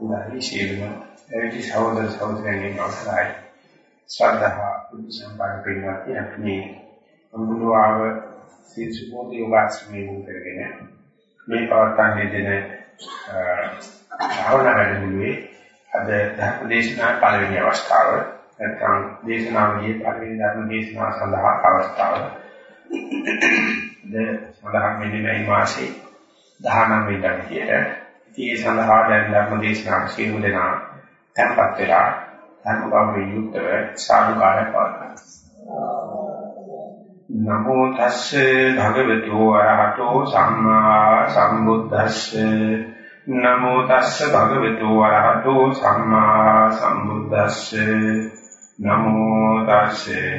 උදාහරණ සියලුම එවිටි සහෝදර සහෝදරයන්ගේ අවසරයි. ශ්‍රද්ධා බුද්ධ සම්පන්න පින්වත්නි අපි අමුදුවාව සීසුපෝති යෝගාශ්‍රමයේ මුල් කරගෙන මේ පවත්වන්නේ දෙන භාවනා වැඩමුළුවේ අද ධර්ම දේශනා පළවෙනි අවස්ථාව. නැත්නම් දේශනාවලියේ පළවෙනි ධර්ම දේශනාව සඳහා අවස්ථාව. ද සඳහන් වෙන්නේ මේ මාසේ 19 වෙනිදා විදියට ඉතින් ඒ සඳහා දැන් ධර්ම දේශනාව සියලු දෙනා tempත් වෙලා ධර්ම ගෞරවයෙන් යුක්තව සාදුකාරය පවත්වනවා. නමෝ තස්සේ භගවතු වරහතෝ සම්මා සම්බුද්දස්සේ. නමෝ තස්සේ භගවතු වරහතෝ සම්මා සම්බුද්දස්සේ. නමෝ තස්සේ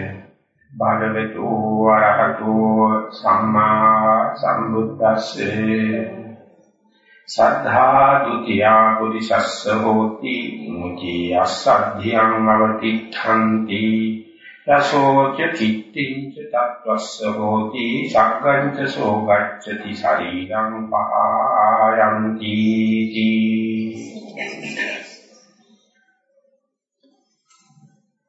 භගවතු වරහතෝ සම්මා සම්බුද්දස්සේ. සද්ධා ဒ ුතියා පුරිසස්ස හෝති. මුචි අස්සද්ධියං අවතිඨන්ති රසෝච චිත්තිං ච තත්වස්ස හෝති. සග්ගංච සෝගච්ඡති. ශරීරං පහායන්ති.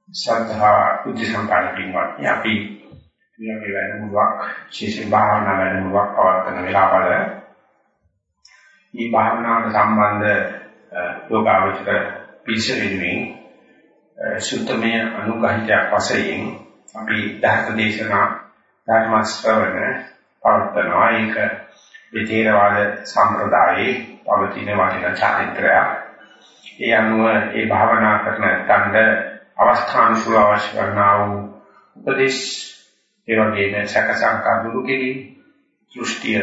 සද්ධා බුද්ධ සම්පන්න පින්වත්නි අපි මේ වැඩමුළුවක් ශේෂ භාවනා වැඩමුළුවක් පවත්වන වෙලාවල මේ භාවනාවට සම්බන්ධ යෝගාවචර පිළිසෙමින් සුත්තමය අනුගහිතයක් වශයෙන් අපි ධර්ම දේශනා ධර්ම ශ්‍රවණ පවත්වනවා ඒක විතේරවාද සම්ප්‍රදායේ පවතින වටිනා චාරිත්‍රයක්. ඒ අනුව ඒ භාවනා කරන තණ්ඩ අවස්ථානුසුර අවශ්‍ය කරනා වූ උපදේශ ඒ වගේම සකසංකා දුරු කිරීම, දෘෂ්ටිය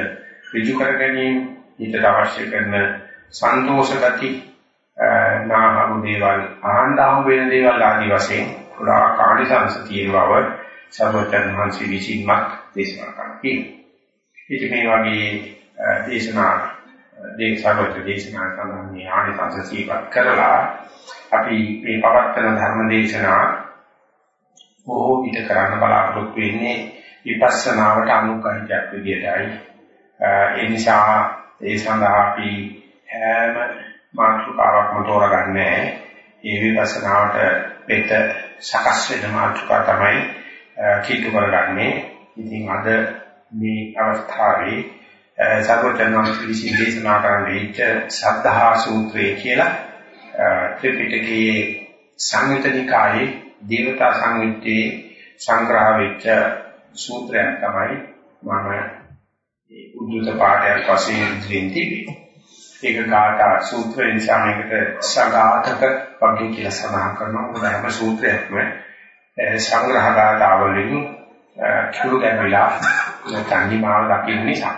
ඍජු කර ගැනීම ඊට අවශ්‍ය කරන සන්තෝෂ ගති නාහම දේවල් ආහඬ හම් වෙන දේවල් ආදී වශයෙන් පුරා කාණිසංශ තියෙන බව සර්වඥ වහන්සේ විසින්මත් දේශනා කරනවා. ඉතින් මේ වගේ දේශනා දේශාවට දේශනා කරන මේ ආණිසංශ සීපත් කරලා අපි මේ පවත්තන ධර්ම දේශනා බොහෝ විට කරන්න බලාපොරොත්තු වෙන්නේ විපස්සනාවට අනුකම්පයක් විදියටයි. ඒ නිසා ඒ සඳහා අපි හැම මාතෘකාවක්ම තෝරගන්නේ ඒ විපස්සනාවට පිට සකස් වෙන මාතෘකා තමයි කීතු කරගන්නේ. ඉතින් අද මේ අවස්ථාවේ සර්වඥාන්සේ විසින් දේශනා කරන විච සද්ධා සූත්‍රය කියලා ත්‍රිපිටකයේ සංයුතනිකායේ දේවතා සංයුත්තේ සංග්‍රහ වෙච්ච සූත්‍රයක් තමයි මම ඒ උද්දුත පාඩයක් වශයෙන් ඉදිරියෙන් තිබේ. ඒක ගාථා සූත්‍රය නිසා මේකට සගාතක වගේ කියලා සඳහන් කරනවා. මොකද හැම සූත්‍රයක්ම සංග්‍රහ ගාථාවලින් කුළු ගැඹිලා නැත්නම් නිමාව දකින්න නිසා.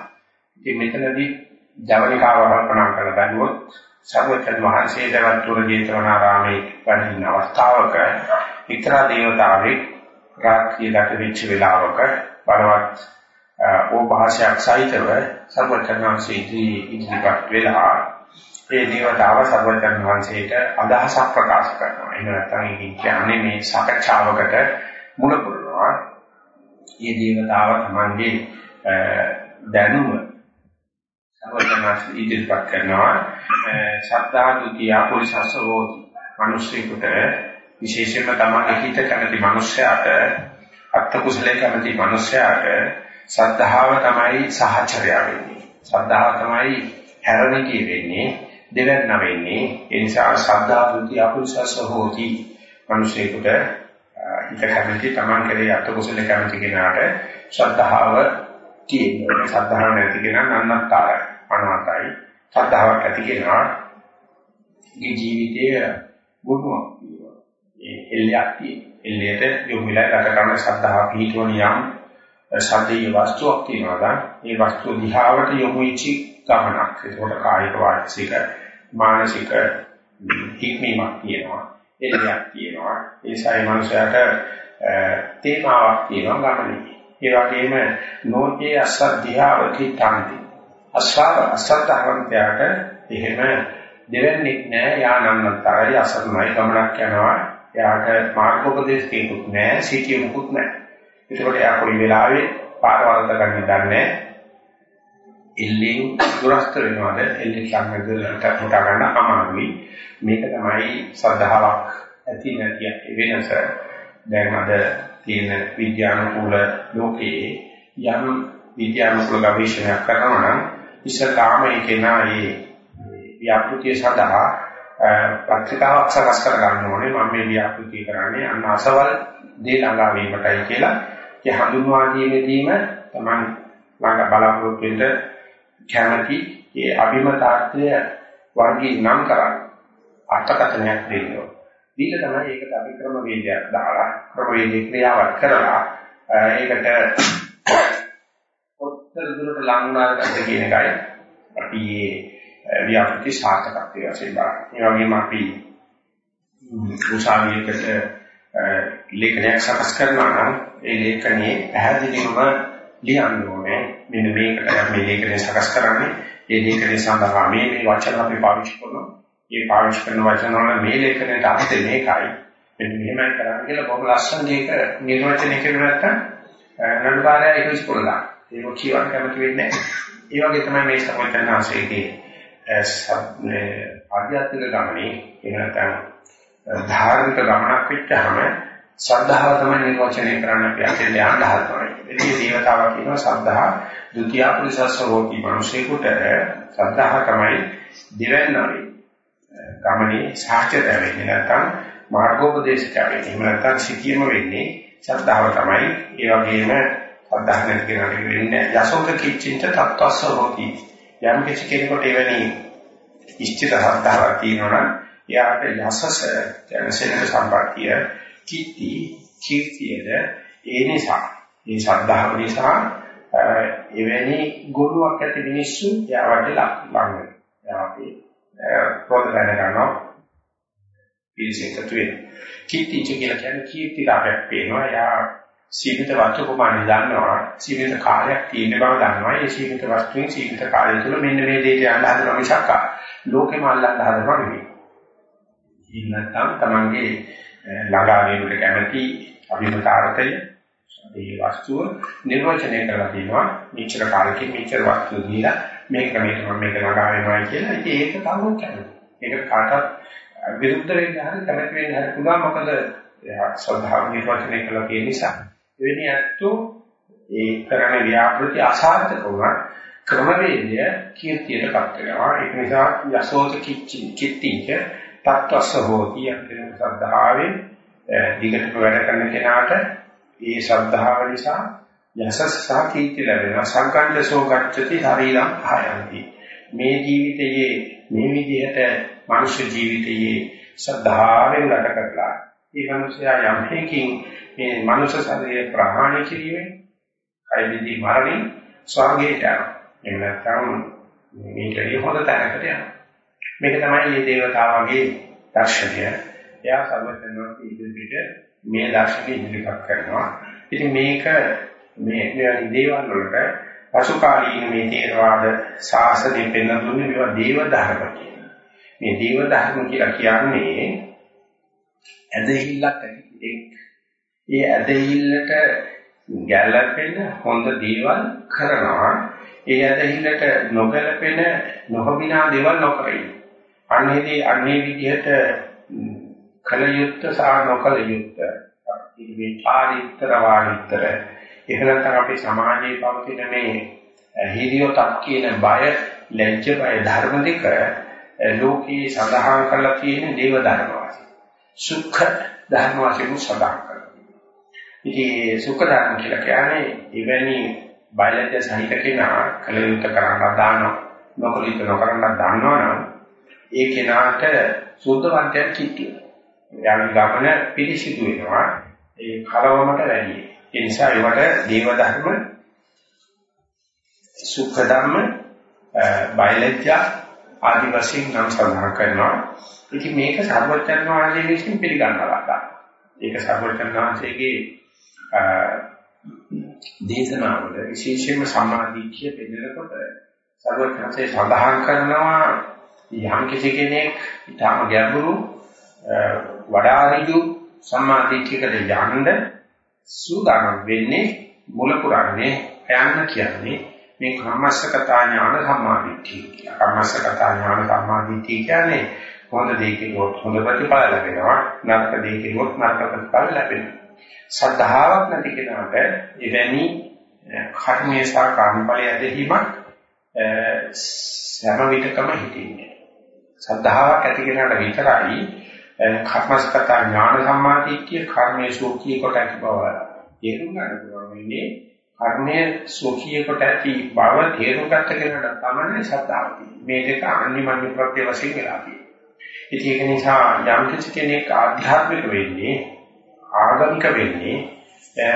ඉතින් මෙතනදී ජවනිකාව කල්පනා කරලා බලුවොත් සර්වචන් වහන්සේ දවතුර ජේතවනාරාමේ වැඩින අවස්ථාවක ඉතර දේවතාවෙක් රාත්‍රිය ගත වෙච්ච වෙලාවක බලවත් ඕභාෂයක් සහිතව සර්වඥාන්සේ ඉදිරිපත් වෙලා ඒ දේවතාව සර්වඥාන්සේට අදහසක් ප්‍රකාශ කරනවා. එහෙම නැත්නම් ඉතින් කියන්නේ මේ සාකච්ඡාවකට මුල පුරනවා. මේ දේවතාව තමන්ගේ දැනුම සර්වඥාන්සේ ඉදිරිපත් කරනවා. සත්‍යා දුතිය පුරිසස්සවෝති. මිනිස්සුෙකුට විශේෂයෙන්ම තමන්ගේ හිත කැමති මිනිසයාට අත්ත කුසලයේ කැමති මිනිසයාට සද්ධාව තමයි සහචරය වෙන්නේ. සද්ධාව තමයි හැරණිතිය වෙන්නේ, දෙවන්න වෙන්නේ. ඒ නිසා සද්ධා බුද්ධි අකුසස හෝති. මිනිසෙකුට හිත කැමති Taman කරේ අත කුසල කැමති කෙනාට ශ්‍රද්ධාව තියෙනවා. ශ්‍රද්ධාව නැති කෙනා නන්නතරයි, අනාතයි. ශ්‍රද්ධාවක් ඇති කෙනා මේ ජීවිතයේ ගුණයක් තියෙනවා. ඒ එල්ලයක් තියෙනවා. එල්ලයට යොමු වෙලා ගත කරන ශ්‍රද්ධාව පිහිටවන යම් සද්දේ වස්තුවක් තියෙනවා ඒ වස්තුව දිහාවට යොමු වෙච්ච ගමනක්. ඒකට කායික වාචික මානසික හික්මීමක් තියෙනවා. එළියක් තියෙනවා. ඒ සයි මනුෂයාට තේමාවක් තියෙනවා ගමනේ. ඒ වගේම නෝතේ අසද්ධියාවති තන්ති. අස්වාද අසද්ධාවන්තයාට එහෙම දෙවන්නේක් නෑ යානන්නතරයි අසරණයි ගමනක් යනවා. එයාට මාර්ගෝපදේශකෙකුත් නෑ සිටියෙකුත් නෑ. ඒකට එයා කොයි වෙලාවෙ පාර වලට ගන්න දන්නේ එල්ලෙන් දුරස්ත වෙනවද? එල්ලෙන් ළඟ ගලට හොටා ගන්න අමාරුයි. මේක තමයි සද්ධාාවක් ඇති නැති වෙනස. දැන් අද තියෙන විද්‍යානුකූල ලෝකයේ යම් විද්‍යානුකූල ගවේෂණයක් කරනවා නම් ඉස්සල්ලාම ඒකේ නායේ ව්‍යාපෘතිය සඳහා පත්‍රිකාවක් සකස් කර ගන්න ඕනේ. මම මේ ව්‍යාපෘතිය කරන්නේ අන්න අසවල් දේ ළඟා වීමටයි කියලා. ඒ හඳුන්වා දීමේදීම Taman ළඟ බලාපොරොත්තු වෙන්න කැමැති ඒ අභිමතාර්ථය වර්ගී නම් කරන්න අර්ථකථනයක් දෙන්න දීලා තමයි ඒකට අපි ක්‍රම වේදයක් දාලා ක්‍රම වේදේ ක්‍රියාවක් කරලා ඒකට ඔත්තර දුරට ලංුණාද කියන එකයි අපි මේ ව්‍යාපෘති සාර්ථකත්වය වශයෙන් බලන්නේ. ඒ වගේම අපි උසාවියකට ලේඛනයක් සකස් කරනවා නම් ඒ ලේඛනයේ පැහැදිලිවම ලියන්න ඕනේ. මෙන්න මේකට මේ ලේඛනය සකස් කරන්නේ. ඒ ලේඛනය සඳහා මේ මේ වචන අපි පාවිච්චි කරනවා. ඒ පාවිච්චි කරන වචන වල මේ ලේඛනයට අර්ථය මේකයි. මෙන්න මෙහෙමයි කරන්නේ කියලා බොහොම ලස්සන දෙයක නිර්වචනය කරුවා නැත්නම් නඩුකාරය ඒක ඉස්කොලලා ඒක කියවන්න කැමති වෙන්නේ නැහැ. ඒ වගේ තමයි මේ සම්පූර්ණාංශයේදී ආධ්‍යාත්මික ගමනේ එහෙම නැත්නම් ධාර්මික ගමනක් වෙච්චාම ශ්‍රද්ධාව තමයි නිර්වචනය කරන්න අපි අතේ යන්න හදනවා. එදී දේවතාවා කියනවා ශ්‍රද්ධා ဒုတိ ය පුරුෂස්සෝති මිනිසෙකුට ශ්‍රද්ධාව තමයි දෙවන්නවේ. ගමනේ සාක්ෂ්‍යත වෙන්නේ නැත්නම් මාර්ගෝපදේශක වෙන්නේ. එහෙම නැත්නම් සිටියම වෙන්නේ ශ්‍රද්ධාව තමයි. ඒ වගේම ශ්‍රද්ධාව නැති කෙනාට වෙන්නේ යසෝක කිච්චින්ත තත්වස්ස හොති. යම් කිසි කෙනෙකුට එවැනි ඉෂ්ඨිත ශ්‍රද්ධාවක් තියෙනවා නම් එයාට යසස කියන සෙනඟ සම්පත්තිය කිත්ති කීර්තියද ඒ නිසා මේ ශ්‍රද්ධාව නිසා එවැනි ගුණයක් ඇති මිනිස්සු යාවට ලක් ලඟ වෙනවා. අපි පොත දැන ගන්නවා පිළිසෙකට වෙන. කීර්ති කියලා කියන්නේ කීර්ති ලාභයක් පේනවා. යා සීමිත වස්තු ප්‍රමාණය දන්නවා. සීමිත කාලයක් තියෙන බව දන්නවා. ඒ සීමිත වස්තුවේ සීමිත කාලය තුළ මෙන්න මේ දෙයට යන්න හදනවා මිසක් ලෝකෙම අල්ලන්න හදනවා නෙවෙයි. ඉන්නත්නම් තමන්ගේ ළඟා වීමට කැමැති අභිමතාර්ථය මේ වස්තුව නිර්වචනය කරලා තියෙනවා මෙච්චර කාලෙකින් මෙච්චර වස්තු දීලා මේ ක්‍රමයට මම මේක ළඟා වෙනවා කියලා ඉතින් ඒක තමයි කැමති. ඒක කාටවත් විරුද්ධ වෙන්න හරි කැමති වෙන්න හරි පුළුවන් මොකද ශ්‍රද්ධාව නිර්වචනය කළා කියන නිසා. එවැනි අත්තු ඒ කරන ව්‍යාපෘති අසාර්ථක වුණා ක්‍රමවේදය කීර්තියටපත් වෙනවා. ඒක නිසා යසෝත කිච්චි කිත්තිච තත්වස්ස හෝති යන ශ්‍රද්ධාවෙන් දිගටම වැඩ කරන කෙනාට ඒ ශ්‍රද්ධාව නිසා යසස් සහ කීර්ති ලැබෙනවා. සංකණ්ඩ සෝගච්ඡති ශරීරම් භායන්ති මේ ජීවිතයේ මේ විදිහට මනුෂ්‍ය ජීවිතයේ ශ්‍රද්ධාවෙන් ගත කරලා ඒ මනුෂ්‍යයා යම් හේකින් මේ මනුෂ්‍ය ශරීරය ප්‍රහාණය කිරීමෙන් කය විදි මරණින් ස්වර්ගයට යනවා. එහෙම නැත්නම් මේකේ හොඳ තැනකට යනවා. මේක තමයි මේ දේවතාවගේ දර්ශනය. එයා සර්වඥාන්සේ ඉදිරියට මේ දර්ශනය ඉදිරිපත් කරනවා. ඉතින් මේක මේ මේ දේවල් වලට පසුකාලීන මේ තේරවාද ශාසනය පෙන්වන දුන්නේ මේවා දේව ධර්ම කියන. මේ දේව ධර්ම කියලා කියන්නේ ඇදහිල්ලක් ඇති එක්. ඒ ඇදහිල්ලට ගැළපෙන හොඳ දේවල් කරනවා. ඒ ඇදහිල්ලට නොගැලපෙන නොහොබිනා දේවල් නොකරයි. අන්නේදී අන්නේ විදිහට කල යුත්ත සහ නොකල යුත්ත. මේ චාරිත්‍ර වාණිත්‍ර එහෙනම් අපි සමාජයේ පවතින මේ හිරියොතක් කියන බය ලැජ්ජ බය ධර්ම දෙක ලෝකේ සඳහන් කරලා තියෙන දේව ධර්ම වාසි සුඛ ධර්ම වාසි සඳහන් කරලා ඉතින් සුඛ ධර්ම කියලා කියන්නේ එවැනි බයලජ්‍ය සහිත කෙනා කල යුත්ත කරන්න දාන නොකල යුත්ත නොකරන්න දන්නවනම් ඒ කෙනාට සුද්ධවන්තයන් කිට්ටිය. යාගේ ගමන පිරිසිදු වෙනවා. ඒ කලවමට වැඩි. ඒ නිසා ඒවට දේව ධර්ම සුඛ ධර්ම බයලජ්ජා ආදි වශයෙන් නම් සඳහන් කරනවා. ඉතින් මේක සර්වඥ වහන්සේ විසින් පිළිගන්නවා. ඒක සර්වඥ වහන්සේගේ දේශනාවල විශේෂයෙන්ම සම්මාදිට්ඨිය පෙන්නකොට සර්වඥාන්සේ සඳහන් කරනවා යම් කිසි කෙනෙක් ඊටම ගැඹුරු වඩා ඍජු සම්මාදිට්ඨියකට යන්න සූදානම් වෙන්නේ මුල පුරන්නේ යන්න කියන්නේ මේ කම්මස්සකතා ඥාන සම්මාදිට්ඨිය කියලා. කම්මස්සකතා ඥාන සම්මාදිට්ඨිය කියන්නේ හොඳ දෙයකින් හොඳ ප්‍රතිඵල ලැබෙනවා නරක දෙයකින් නරක ප්‍රතිඵල ලැබෙනවා. සද්ධාාවක් නැති කෙනාට එවැනි කර්මයේ සහ කාමඵලය දෙහිමක් සෑම විටකම හිතින්නේ. සද්ධාාවක් ඇති කෙනාට විතරයි කර්මස්කත ඥාන සම්මාදිට්ඨිය කර්මයේ සෝකී කොට ඇති බව තේරුම් ගන්න පුළුවන් වෙන්නේ කර්මයේ සෝකී කොට ඇති බව තේරුම් ගන්න කෙනාට තමයි සද්ධාව තියෙන්නේ. මේ දෙක අනිමන්‍ය ප්‍රත්‍ය වශයෙන් වෙලා තියෙන්නේ. ඉතින් ඒක නිසා යම් කිසි කෙනෙක් ආධ්‍යාත්මික වෙන්නේ ආගමික වෙන්නේ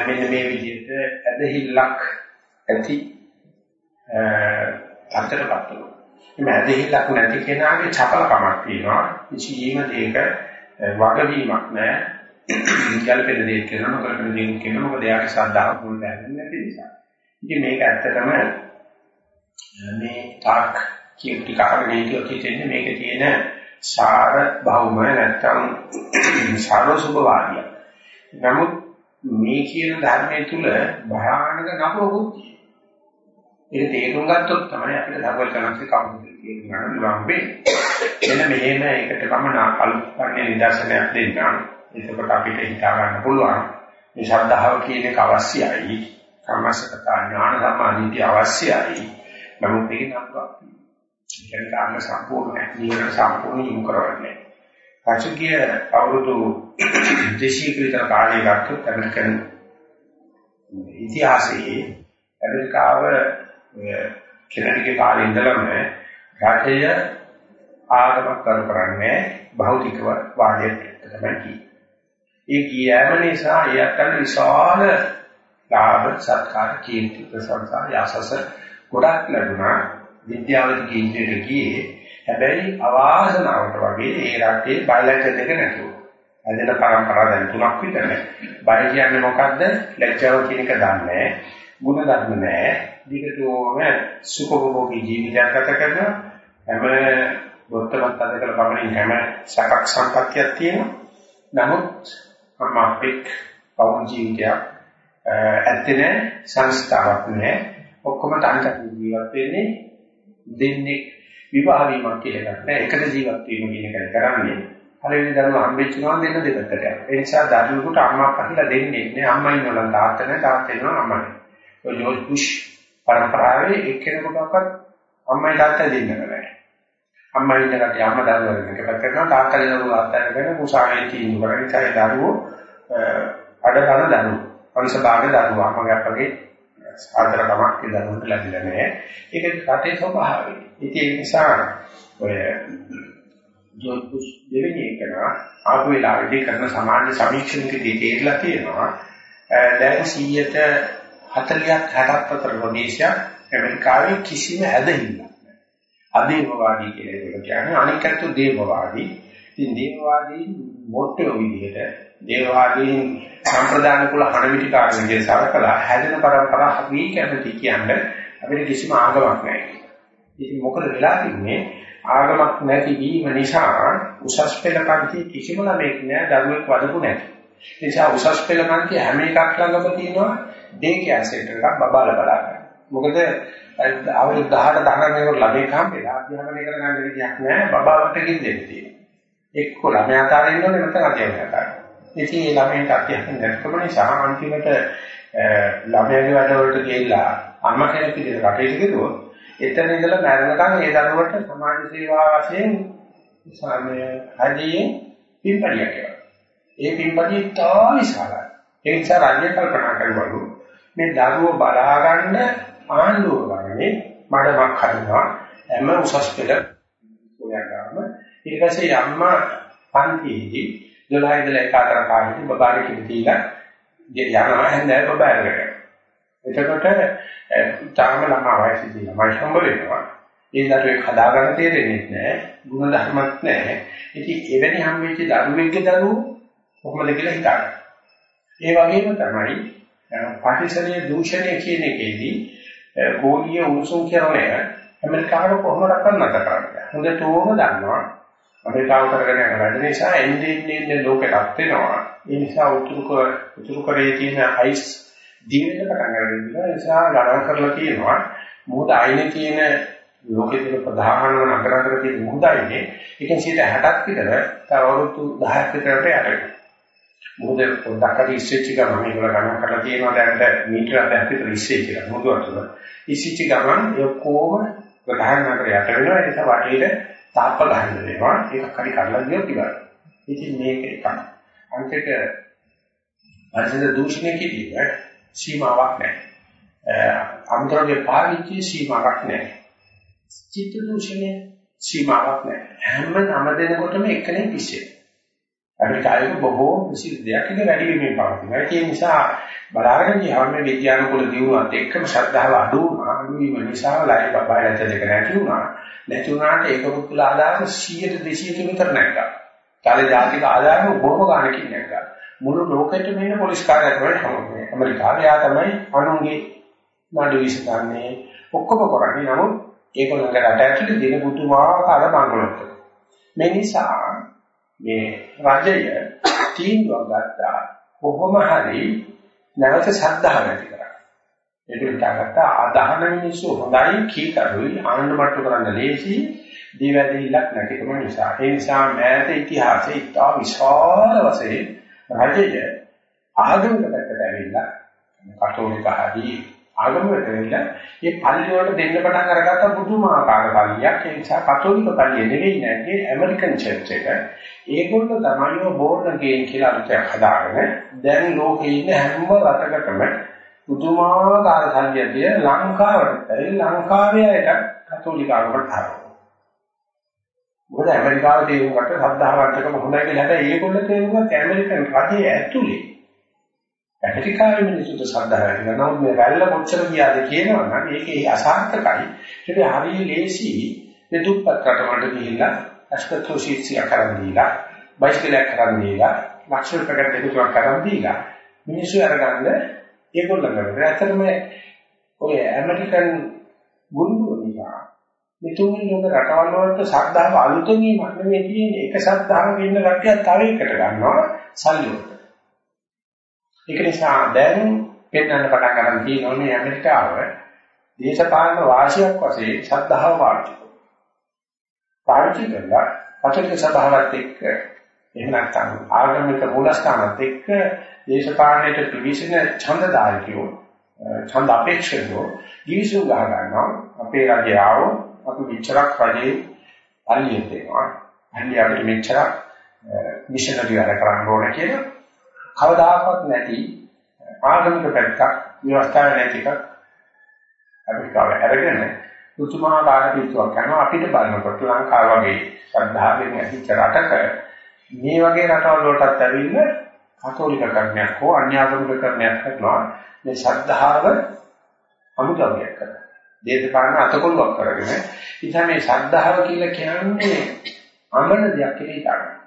මෙන්න මේ විදිහට ඇදහිල්ලක් ඇති අතරපත් වෙනවා. මේ ඇදහිල්ලක් නැති කෙනාගේ චපලකමක් තියෙනවා. කිසියම් දෙයක වගවීමක් නැහැ. ගැළපෙන දේ කරන මොකද දේ කරන මොකද එයාගේ ශ්‍රද්ධාව මුල් බැඳෙන්නේ නැති නිසා. ඉතින් මේක ඇත්තටම මේ තාක් කියන ටික අහගෙන ඉතින් කියන්නේ මේකේ තියෙන සාර භෞම නැත්තම් සාරසුභවාදිය. නමුත් මේ කියන ධර්මයේ තුල භයානක නපුරුකුත් ඒක තේරුම් ගත්තොත් තමයි අපිට ධර්ම කරන්නේ කවුරුද කියන ලම්බේ. එන්න මෙහෙම එකට කමන අලුත්න්නේ නිදර්ශනයක් දෙන්නම්. එතකොට අපිට හිතා ගන්න පුළුවන් මේ ශ්‍රද්ධාව කියන එක අවශ්‍යයි. කර්මසකතා ඥාන සම්මාදිටි අවශ්‍යයි. නමුත් ඒක නම්වක්. ඒක කාම සම්පූර්ණ නිවන සම්පූර්ණ යොමු කරවන්නේ. පසුගිය අවුරුදු 200 විතර කාලය ගත්තොත් ඇමරිකන් ඉතිහාසයේ ඇමරිකාව කෙනෙක්ගේ කාලේ ඉඳලම රටය ආගමක් කර කරන්නේ භෞතිකව වාදයට තමයි කියන්නේ. ඒ කියෑම නිසා එයාට විශාල ලාභ සත්කාර කීර්ති ප්‍රශංසා යසස ගොඩක් ලැබුණා. විද්‍යාවට කේන්ද්‍රයට ගියේ හැබැයි අවාසනාවට වගේ ඒ රටේ බයලජ්‍ය දෙක නැතුව. ඇදෙන පරම්පරා දැන් තුනක් විතර. බය කියන්නේ මොකද්ද? ලැජ්ජාව කියන එක දන්නේ ගුණ ධර්ම නැහැ. දිගටම සුඛභෝගී ජීවිතයක් ගත කරන හැම වෘත්තමත් අධකල පමණින් හැම සකක් සම්පත්තියක් තියෙනවා. නමුත් අම්මාපෙක් පවුල් ජීවිතයක් ඇත්තේ සංස්ථාවක් නෑ. ඔක්කොම තනියට ජීවත් වෙන්නේ දෙන්නේ විවාහ වීමක් කියලා එකක් නෑ. එකට ජීවත් වීම කියන එකයි කරන්නේ. පළවෙනි දරුවා හම්බෙච්ච ගමන් දෙන්න දෙපැත්තට යනවා. ඒ නිසා දරුවෙකුට අම්මා පහිලා දෙන්නේ නෑ. අම්මා ඉන්නවනම් තාත්තා නෑ. තාත්තා ඉන්නවනම් අම්මා නෑ. ඔය ජෝර්ජ් බුෂ් පරම්පරාවේ එක්කෙනෙකුටවත් අම්මයි තාත්තයි දෙන්නක නැහැ. අම්මයි ඉන්න කට යම්ම දරුවෝ එකපැත්ත කරනවා තාත්තා දරුවෝ අත්හැරගෙන කුසාවේ තීන්දුව කරන නිසා දරුවෝ අඩකන දරුවෝ. අංශභාග දරුවෝ අම්මගේ අපගේ ආදරකමක් ඒ දරුවන්ට ලැබිලා නැහැ. ඒක රටේ ස්වභාවය. ඉතින් ඒ නිසා ඔය ජෝර්ජ් බුෂ් දෙවෙනි එකන ආපු වෙලාවේදී කරන සමාජ සමීක්ෂණකදී තේරිලා තියෙනවා දැන් 100ට 40ක් 60ක් අතර ප්‍රදේශයක් ඇමරිකාවේ කිසිම ඇදහිල්ලක් නැහැ. අදේවවාදී කියලා ඒක කියන්නේ අනිකටු දේවවාදී. ඉතින් දේවවාදී මොට්ටෝ විදිහට දේවවාදී සම්ප්‍රදාන කුල හඩවිටි කාර්යයේ සරකලා හැදෙන પરම්පරා අපි කැමති කියන්නේ අපිට කිසිම ආගමක් නැහැ. ඉතින් මොකද වෙලා තින්නේ ආගමක් නැති වීම නිසා උසස් පෙළ පන්ති කිසිම ළමෙක් නෑ දරුවෙක් වදපු නැති. ඒ නිසා උසස් පෙළ පන්ති හැම එකක් ළඟම තියෙනවා ඩේ කෙයාර් සෙන්ටර් එකක් බබාලා බලන්න. මොකද අවුරුදු 18 19 ළමයි කම්පේලා අධ්‍යාපනය කරගන්න විදියක් නැහැ බබාවට කියෙන්නේ තියෙන්නේ. එක්ක ළමයා අතරින් ඉන්නෝනේ නැත්නම් අධ්‍යාපනය අතරින්. ඉතින් මේ ළමයින්ට අධ්‍යාපනය නැතිකම නිසා අන්තිමට ළමයාගේ වැඩවලට ගිහිල්ලා අම්මා කෙනෙක් විදිහට කටයුතු කරුවොත් එතන ඉඳලා මරණකම් ඒ දරුවට සමාජ සේවා වශයෙන් සාමයේ හදියේ පින්පඩියක් කරනවා. ඒ පින්පඩිය තා විශාලයි. ඒ නිසා රාජ්‍ය කල්පනා කරවලු මේ දරුවෝ බලා ගන්න ආණ්ඩුව ගන්නේ මඩමක් හදනවා. හැම උසස් පෙළ ස්කෝලයක් ගන්න ඊට පස්සේ අම්මා පන්තියේදී 12 ඉඳලා එක අතර කාලෙදී බබාට කිව්ලා යනවා හැන්දෑ බබාට එතකොට තාම ළමා වයසේදී ළමයි හම්බ වෙනවා. ඒ දරුවෙක් හදාගන්න තේරෙන්නේ නැහැ. ಗುಣ ධර්මත් නැහැ. ඉතින් එවැනි හම්බෙච්ච දරුවෙක්ගේ දරුවෝ කොහොමද කියලා හිතන්න. ඒ වගේම තමයි පාටිසනීය දූෂණය කියන එකේදී ගෝලීය උණුසුම් කරනය ඇමරිකාවට කොහොමද කරන්නද කරන්නේ? හොඳටම දන්නවා. ඇමරිකාව කරගෙන යන වැඩ නිසා එන්නේ එන්නේ ලෝකෙට වෙනවා. ඒ නිසා උතුරු උතුරු කොරියාවේ තියෙන අයිස් දිනෙන්න පටන් ගන්නවා ඒ නිසා ගණන් කරලා තියෙනවා. මොහොත අයිනේ තියෙන ලෝකේ තියෙන ප්‍රධානම නගරකට තියෙන මොහොතයිනේ ඒකෙන් 60ක් විතර තව අවුරුදු 10ක් විතරට යනවා. මොකද පොඩ්ඩක් හරි ඉස්සෙච්ච ගමන් මේගොල්ලෝ ගණන් කරලා තියෙනවා දැන් මීටර 10ක් විතර ඉස්සෙච්ච එක මොකද අතන ඉස්සෙච්ච ගමන් ඒ කොහොම ප්‍රධාන නගරයට යට වෙනවා ඒ නිසා වටේට තාප්ප ගහන්න වෙනවා ඒක හරි කරලා ගියොත් ඉවරයි. ඉතින් මේක එකක්. අන්තිමට පරිසර දූෂණය කිරීම සීමාවක් නැහැ. අන්තරගේ පාවිච්චි සීමාවක් නැහැ. චිත්ත දූෂණය සීමාවක් නැහැ. හැම නම දෙනකොටම එකනේ පිස්සෙන්නේ. අනිකායක බොහෝ විශේෂ දෙයක් ඉන්නේ වැඩි වීමෙන් පවතිනවා. ඒ නිසා බලාගෙන ගියාම මේ විද්‍යානුකූල දියුණුවත් එක්කම ශ්‍රද්ධාව අඩු වුණා. අඩු වීම නිසා ලයි බබායත දෙක නැති වුණා. නැති වුණාට ඒක පුදුල ආදායම 100 200 විතර නැග්ගා. කාලේ ජාතික ආදායම බොහොම ගාණකින් නැග්ගා. මුළු ලෝකෙටම ඉන්න පොලිස් කාර්යයක් වල හැමෝම ඇමරිකාවේ ආ තමයි අනුන්ගේ නඩු විසඳන්නේ ඔක්කොම කරන්නේ. නමුත් ඒගොල්ලන්ගේ රට ඇතුලේ දින පුදුමාකාර බංගලොත්. මේ නිසා මේ රජය තීන්දුවක් ගත්තා කොහොම හරි නැවත ශ්‍රද්ධාව ඇති කරගන්න. ඒක හිතාගත්ත අදහන මිනිස්සු හොඳයි කීකරුයි ආනන්ද මට්ටු කරන්න ලේසි දීවැදීලක් නැතිකම නිසා. ඒ නිසා මෑත ඉතිහාසයේ ඉතා විශාල වශයෙන් රජය ආගමික පැත්තට ඇවිල්ලා කතෝලික ආදී ආගමකට වෙලා මේ පල්ලි වලට දෙන්න පටන් අරගත්ත පුදුමාකාර පල්ලියක්. ඒ නිසා කතෝලික පල්ලිය නෙවෙයි නැන්නේ ඇමරිකන් චර්ච් එක. ඒගොල්ලෝ තමයි බෝර්න් ගේන් කියලා අලුතෙන් හදාගෙන දැන් ලෝකේ ඉන්න හැම රටකටම පුදුමාකාර සංයතිය ලංකාවට. ඒ ලංකාවේ අයට කතෝලික ආගමකට හරවනවා මොකද ඇමරිකාවේ තේරුම්කට සද්ධාවන්තකම හොඳයි කියලා. හැබැයි ඒගොල්ලෝ තේරුම්ගත් ඇමරිකන් රටේ ඇතුලේ. ඇමරිකාවේ මිනිස්සුන්ට ශ්‍රද්ධාව ඇති වෙනවා. මේ වැල්ල කොච්චර ගියාද කියනවා නම් ඒකේ අසාර්ථකයි. ඒක හරිය ලේසි මේ දුප්පත් රටවලට ගිහිල්ලා අස්පතෝෂීත්‍ය කරන් දීලා, බයිසිකලයක් කරන් දීලා, ලක්ෂ රුපියකට දෙක තුනක් කරන් දීලා මිනිස්සු අරගන්න ඒගොල්ලන්ට ඇත්තටම ඔය ඇමරිකන් ගුරුතුමෝ නිසා මේ තුන්වෙනි ලෝක රටවල් වලට ශ්‍රද්ධාව අලුතෙන් වීමක් නෙවෙයි තියෙන්නේ. ඒක ශ්‍රද්ධාවක ඉන්න කට්ටිය තව එකට ගන්නවා සල්ලි වලට. ඒක නිසා දැන් පෙන්වන්න පටන් ගන්න තියෙනවා මේ ඇමරිකාව දේශපාලන වාසියක් වශයෙන් ශ්‍රද්ධාව පාවිච්චි කරනවා. පාවිච්චි කරලා කතෝලික සභාවත් එක්ක එහෙම නැත්නම් ආගමික මූලස්ථානත් එක්ක දේශපාලනයට පිවිසෙන ඡන්දදායකයෝ ඡන්ද අපේක්ෂකයෝ ගිවිසුම් ගහ ගන්නවා අපේ රජය ආවෝ අපි විචරක් රජේ අල්ලියෙත් එනවා. අල්ලිය අපිට මෙච්චර මිෂනරි වැඩ කරන්න ඕන කියලා කවදාකවත් නැති ආගමික පැත්තක් ව්‍යවස්ථාව නැති එකක් අපිටව අරගෙන උතුමාකාර පිටුවක් කරනවා. අපිට බලනකොට ලංකාව වගේ ශ්‍රද්ධාවෙන් ඇතිච්ච රටක මේ වගේ රටවල් වලටත් ඇවිල්ලා කතෝලික කර්මයක් හෝ අන්‍යාගමික කර්මයක් කරනවා. මේ ශ්‍රද්ධාව අමුතවයක් කරනවා. දේශපාලන අතකොල්ලක් කරගෙන ඉතින් මේ ශ්‍රද්ධාව කියලා කියන්නේ අමන දෙයක් කියලා හිතන්න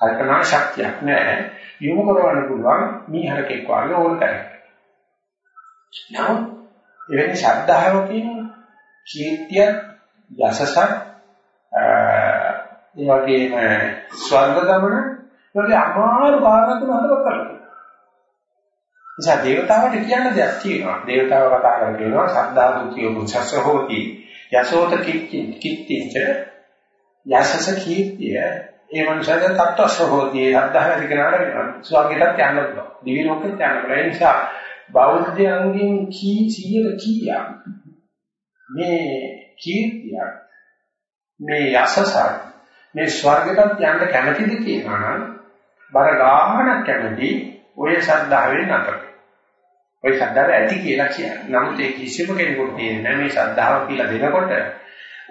කල්පනා ශක්තියක් නැහැ. යොමු කරවන්න පුළුවන් මීහරකෙක් වගේ ඕන තරම්. නමුත් එවැනි ශ්‍රද්ධාවකින් කීර්තිය යසස ඒ වගේම ස්වර්ග ගමන වගේ අමාරු කාරණා තුන හදලා කරලා. නිසා දේවතාවට කියන්න දෙයක් තියෙනවා. දේවතාව කතා කරලා කියනවා සද්ධා දුතිය පුච්චස්ස හෝති යසෝත කිච්චි කිච්චිච යසස කීර්තිය ඒ මනුස්සයාට තත්ත්වශ්‍රෝතිය හද්දාහ ඇති කෙනාට වෙනවා. ස්වර්ගයටත් යන්න පුළුවන්. දිවි ලෝකෙත් යන්න පුළුවන්. ඒ නිසා බෞද්ධයන්ගෙන් කී 100 කීයක් මේ කීර්තියක් මේ යසසක් මේ ස්වර්ගයටත් යන්න කැමැතිද කියනවා නම් බර ගාමනක් කැමැති ඔය ශ්‍රද්ධාවෙන් නැතර. ඔය ශ්‍රද්ධාව ඇති කියලා කියන්නේ. නමුත් ඒ කිසිම කෙනෙකුට තියෙන්නේ මේ ශ්‍රද්ධාව කියලා දෙනකොට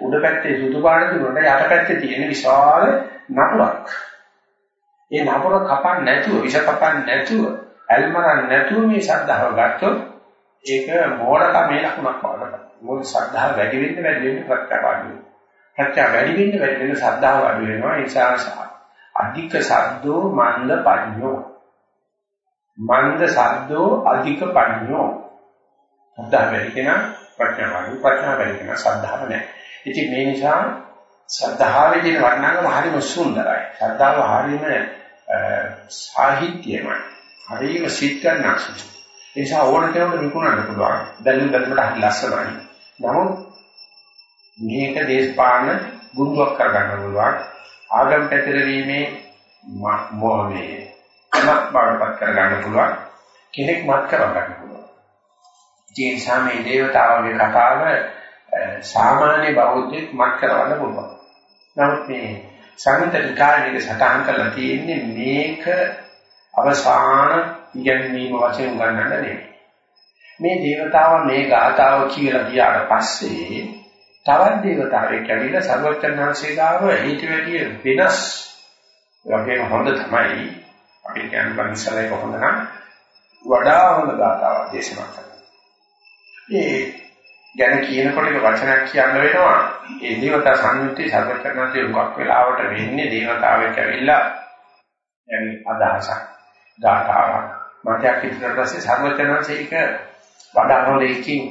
උඩ පැත්තේ සුදු පාට තිබුණාට යට පැත්තේ තියෙන විශාල නපුරක්. ඒ නපුර කපන්න නැතුව, විෂ කපන්න නැතුව, ඇල්මරන්න නැතුව මේ ශ්‍රද්ධාව ගත්තොත් ඒක මෝඩකමේ ලකුණක් වඩනවා. මොකද ශ්‍රද්ධාව වැඩි වෙන්න වැඩි වෙන්න ප්‍රත්‍යාව අඩු වෙනවා. ප්‍රත්‍යාව වැඩි වෙන්න වැඩි වෙන්න ශ්‍රද්ධාව අඩු වෙනවා. ඒ නිසා අධික සද්දෝ මන්ද පඤ්ඤෝ. මන්ද සද්දෝ අධික පඤ්ඤෝ. ශ්‍රද්ධාව වැඩි කෙනා ප්‍රඥාව අඩු, ප්‍රඥාව වැඩි කෙනා ශ්‍රද්ධාව නැහැ. ඉතින් මේ නිසා ශ්‍රද්ධාවේ තියෙන වර්ණංගම හරිම සුන්දරයි. ශ්‍රද්ධාව හරිම සාහිත්‍යමයි. හරිම සිත් ගන්නක්. ඒ නිසා ඕන කෙනෙකුට විකුණන්න පුළුවන්. දැනුම් බැලුමට හරි ලස්සනයි. නමුත් මේක දේශපාලන ගුරුවක් කරගන්න පුළුවන්. ආගම් පැතිරවීමේ මොහොනේ කමක් බවටපත් කරගන්න පුළුවන්. කෙනෙක් මත් කරගන්න පුළුවන්. ඒ නිසා මේ දේවතාවගේ කතාව සාමාන්‍ය බෞද්ධෙක් මත් කරවන්න පුළුවන්. නමුත් මේ සංතරිකාණික සටහන් කරලා තියෙන්නේ මේක අවසාන ඉගැන්වීම වශයෙන් උගන්වන්න නෙවෙයි. මේ දේවතාව මේ ගාතාව කියලා ගියාට පස්සේ තවත් දේවතාවෙක් ඇවිල්ලා සර්වඥාන්සේ ගාව ඊට වැඩිය වෙනස් වගේම හොඳ තමයි අපි කියන්නේ පරිසරයක හොඳ නම් වඩා හොඳ ගාතාවක් දේශනා කරනවා. ඒ ගැන කියනකොට ඒක වචනයක් කියන්න වෙනවා. ඒ දේවතා සංයුත්තේ සර්වඥාන්සේ උගක් වෙලාවට වෙන්නේ දේවතාවෙක් ඇවිල්ලා يعني අදහසක් ගාතාවක් මතයක් ඉස්සරහ පස්සේ සර්වඥාන්සේ ඒක වඩා හොඳ එකකින්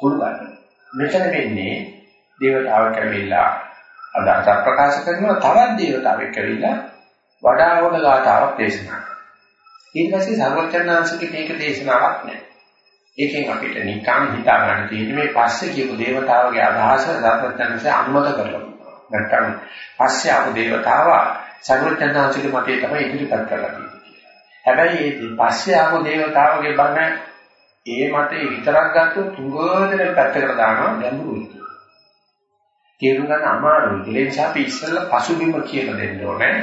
කුළු ගන්න. මෙතන වෙන්නේ දේවතාවක් ඇවිල්ලා අදහසක් ප්‍රකාශ කරනවා තවත් දේවතාවෙක් ඇවිල්ලා වඩා හොඳ ගාතාවක් දේශනා කරනවා. ඊට පස්සේ සර්වඥාන්සේගේ මේක දේශනාවක් නෑ. ඒකෙන් අපිට නිකන් හිතා ගන්න තියෙන්නේ මේ පස්සේ කියපු දේවතාවගේ අදහස සර්වඥාන්සේ අනුමත කරලා නැත්නම් පස්සේ ආපු දේවතාව සර්වඥාන්සේගේ මතේ තමයි ඉදිරිපත් කරලා තියෙන්නේ. හැබැයි මේ පස්සේ ආපු දේවතාවගේ බණ ඒ මතේ විතරක් ගත්තොත් තුඟදෙන පැත්තකට දානවා ගැඹුරුයි. තේරුම් ගන්න අමාරුයි. ඒ නිසා අපි ඉස්සෙල්ලා පසුබිම කියලා දෙන්න ඕනේ.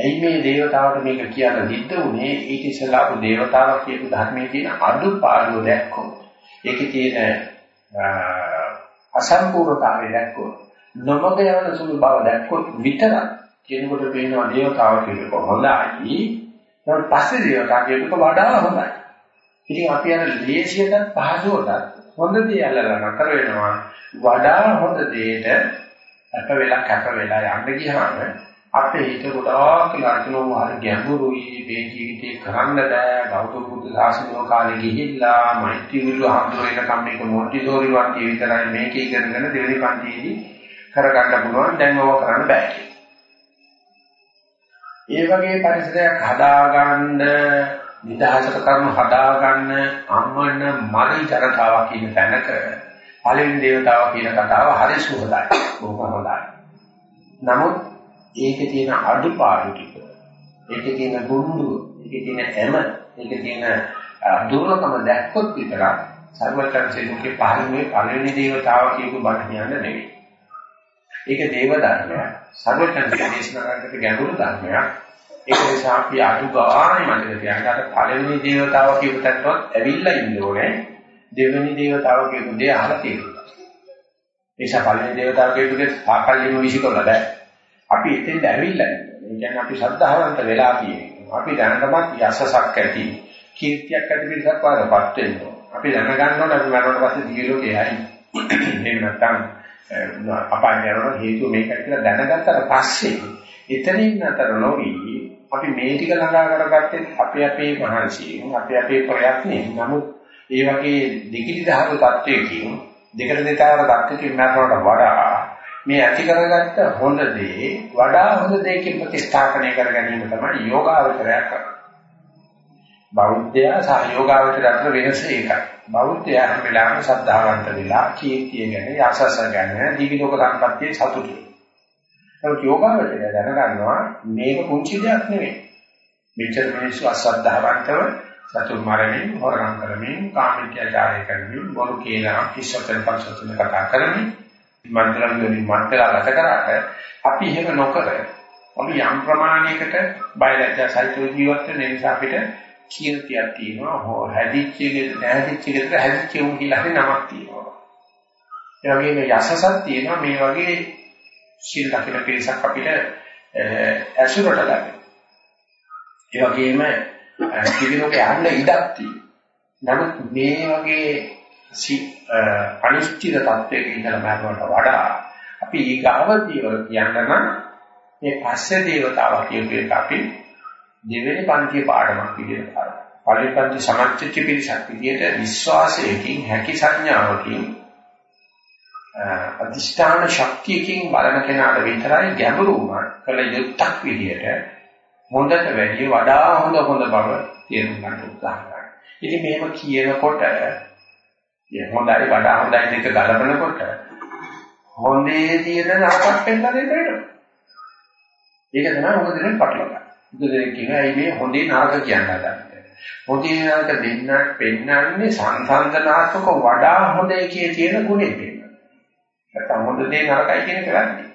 ඇයි මේ දේවතාවට මේක කියන්න දිද්ද උනේ? ඊට ඉස්සෙල්ලා අපු දේවතාව කියපු ධර්මයේ තියෙන අඩුපාඩු දැක්කොත් ඒකේ තියෙන අසම්පූර්ණතාවය දැක්කොත් නොමග යන සුළු බව දැක්කොත් විතරක් කෙනෙකුට පේනවා දේවතාව කියනක හොඳයි. ඊට පස්සේ දේවතාව කියනක වඩා හොඳයි. ඉතින් අපි අර ලේසියට පහසුවට හොඳ දේ අල්ලලා නතර වෙනවා වඩා හොඳ දෙයට අප වෙලා කැප වෙලා යන්න ගියාම අපේ හිත ගොඩාක් ලක්ෂණෝ හරි ගැඹුරුයි මේ ජීවිතේ කරන්න බෑ ගෞතම බුදු සාසනෝ කාලේ ගිහිල්ලා මෛත්‍රී විදු හම්බුරේක කම්මික මොන්ටිසෝරි වන්ති විතරයි මේක ඉගෙනගෙන දෙවෙනි පන්තියේදී කරගන්න පුළුවන් දැන් ඕක කරන්න බෑ ඒ වගේ පරිසරයක් හදාගන්න නිදහසට කර්ම හදාගන්න අම්මන මරි ජනතාව කියන තැනක පළවෙනි දේවතාව කියන කතාව හරි සුහදයි. බොහොම හොඳයි. නමුත් ඒකේ තියෙන අඩුපාඩු ටික, ඒකේ තියෙන ගුඬු, ඒකේ තියෙන හැම, ඒකේ තියෙන දුර්ලභම දැක්කොත් විතරක් සර්වචන්සේ දුකේ පළවෙනි පළවෙනි දේවතාව කියපු බණ කියන්න නෙවෙයි. ඒක දේව ධර්මයක්. සර්වචන්සේ දේශනා කරන ගැඹුරු ධර්මයක්. ඒක නිසා අපි අඩු ගානේ මතක තියාගන්න අර පළවෙනි දේවතාව කියපු තත්ත්වත් ඇවිල්ලා ඉන්න ඕනේ. දෙවෙනි දේවතාව කියපු දේ අහලා තියෙනවා. ඒ නිසා පළවෙනි දේවතාව කියපු දේ සාකල්යෙම විශ්ිකවල බෑ. අපි එතෙන්ද ඇවිල්ලා ඉන්නේ. ඒ කියන්නේ අපි ශ්‍රද්ධාවන්ත වෙලා තියෙනවා. අපි දැනටමත් යසසක් ඇති. කීර්තියක් ඇති පිටසක් වඩපත් වෙනවා. අපි දැනගන්න ඕනේ අපි මරණයට පස්සේ දිවි ලෝකේ යයි. එහෙම නැත්නම් අපාය යන හේතුව මේකයි කියලා දැනගත්තට පස්සේ එතනින් අතර නොවි අපි මේ ටික ළඟා කරගත්තේ අපි අපේ මහන්සියෙන් අපි අපේ ප්‍රයත්නෙන් නමුත් ඒ වගේ දෙකිලි දහරු තත්වයකින් දෙකට දෙතාවර තත්වයකින් මරනවට වඩා මේ ඇති කරගත්ත හොඳ දේ වඩා හොඳ දෙයකින් ප්‍රතිස්ථාපනය කර ගැනීම තමයි යෝගාවචරය කරන්නේ. බෞද්ධයා සහ යෝගාවචරය අතර වෙනස ඒකයි. බෞද්ධයා හැම වෙලාවෙම ශ්‍රද්ධාවන්ත වෙලා කීර්තිය ගැන, යසස ගැන, දිවි ලෝක සම්පත්තියේ සතුටුයි. නමුත් යෝගාවචරය දැනගන්නවා මේක පුංචි දෙයක් නෙවෙයි. මෙච්චර මිනිස්සු අසද්ධාවන්තව සතුන් මරමින්, හොරගම් කරමින්, කාමීත්‍යාචාරය කරමින්, බොරු කියලා කිස්සතර පස්සතන කතා කරමින්, මන්ත්‍රම් වලින් මන්ත්‍රා ගත කරාට අපි එහෙම නොකර අපි යම් ප්‍රමාණයකට බයලජ්ජා සහිතව ජීවත් වෙන නිසා අපිට කීර්තියක් තියෙනවා හෝ හැදිච්ච එක නැහැදිච්ච එකට හැදිච්ච උන් කියලා හරි නමක් තියෙනවා. ඒ වගේම යසසක් තියෙනවා මේ වගේ සීල් දකින පිරිසක් අපිට ඇසුරට ගන්න. ඒ වගේම කිවිලෝක යන්න ඉඩක් තියෙනවා. නමුත් මේ වගේ අනිශ්චිත තත්වයක ඉඳලා මරනවට වඩා අපි ඊගාවතිය කියන්න නම් මේ පස්සේ දේවතාව කියපු එක අපි දෙවෙනි පන්තියේ පාඩමක් විදිහට කරා. පළවෙනි පන්ති සමච්චිත පිරිසක් විදිහට විශ්වාසයකින් හැකි සංඥාවකින් අධිෂ්ඨාන ශක්තියකින් බලන කෙනාට විතරයි ගැඹුරුම කළ යුත්තක් විදියට හොඳට වැඩි වඩා හොඳ හොඳ බව තේරුම් ගන්න උත්සාහ කරනවා. ඉතින් මේව කියනකොට ඒ හොඳයි වඩා හොඳයි දෙක ගලපනකොට හොඳේ තියෙන නරකක් පෙන්නලා දෙන්න වෙනවා. ඒක තමයි මොකද දෙන්නේ පටලවා. බුදුදෙනෙක් කියනවා ඇයි මේ හොඳේ නරක කියන හදන්නේ. හොඳේ නරක දෙන්නට පෙන්වන්නේ සංසන්දනාත්මක වඩා හොඳ එකේ තියෙන ගුණෙ පෙන්නන. නැත්නම් හොඳ දේ නරකයි කියන කරන්නේ.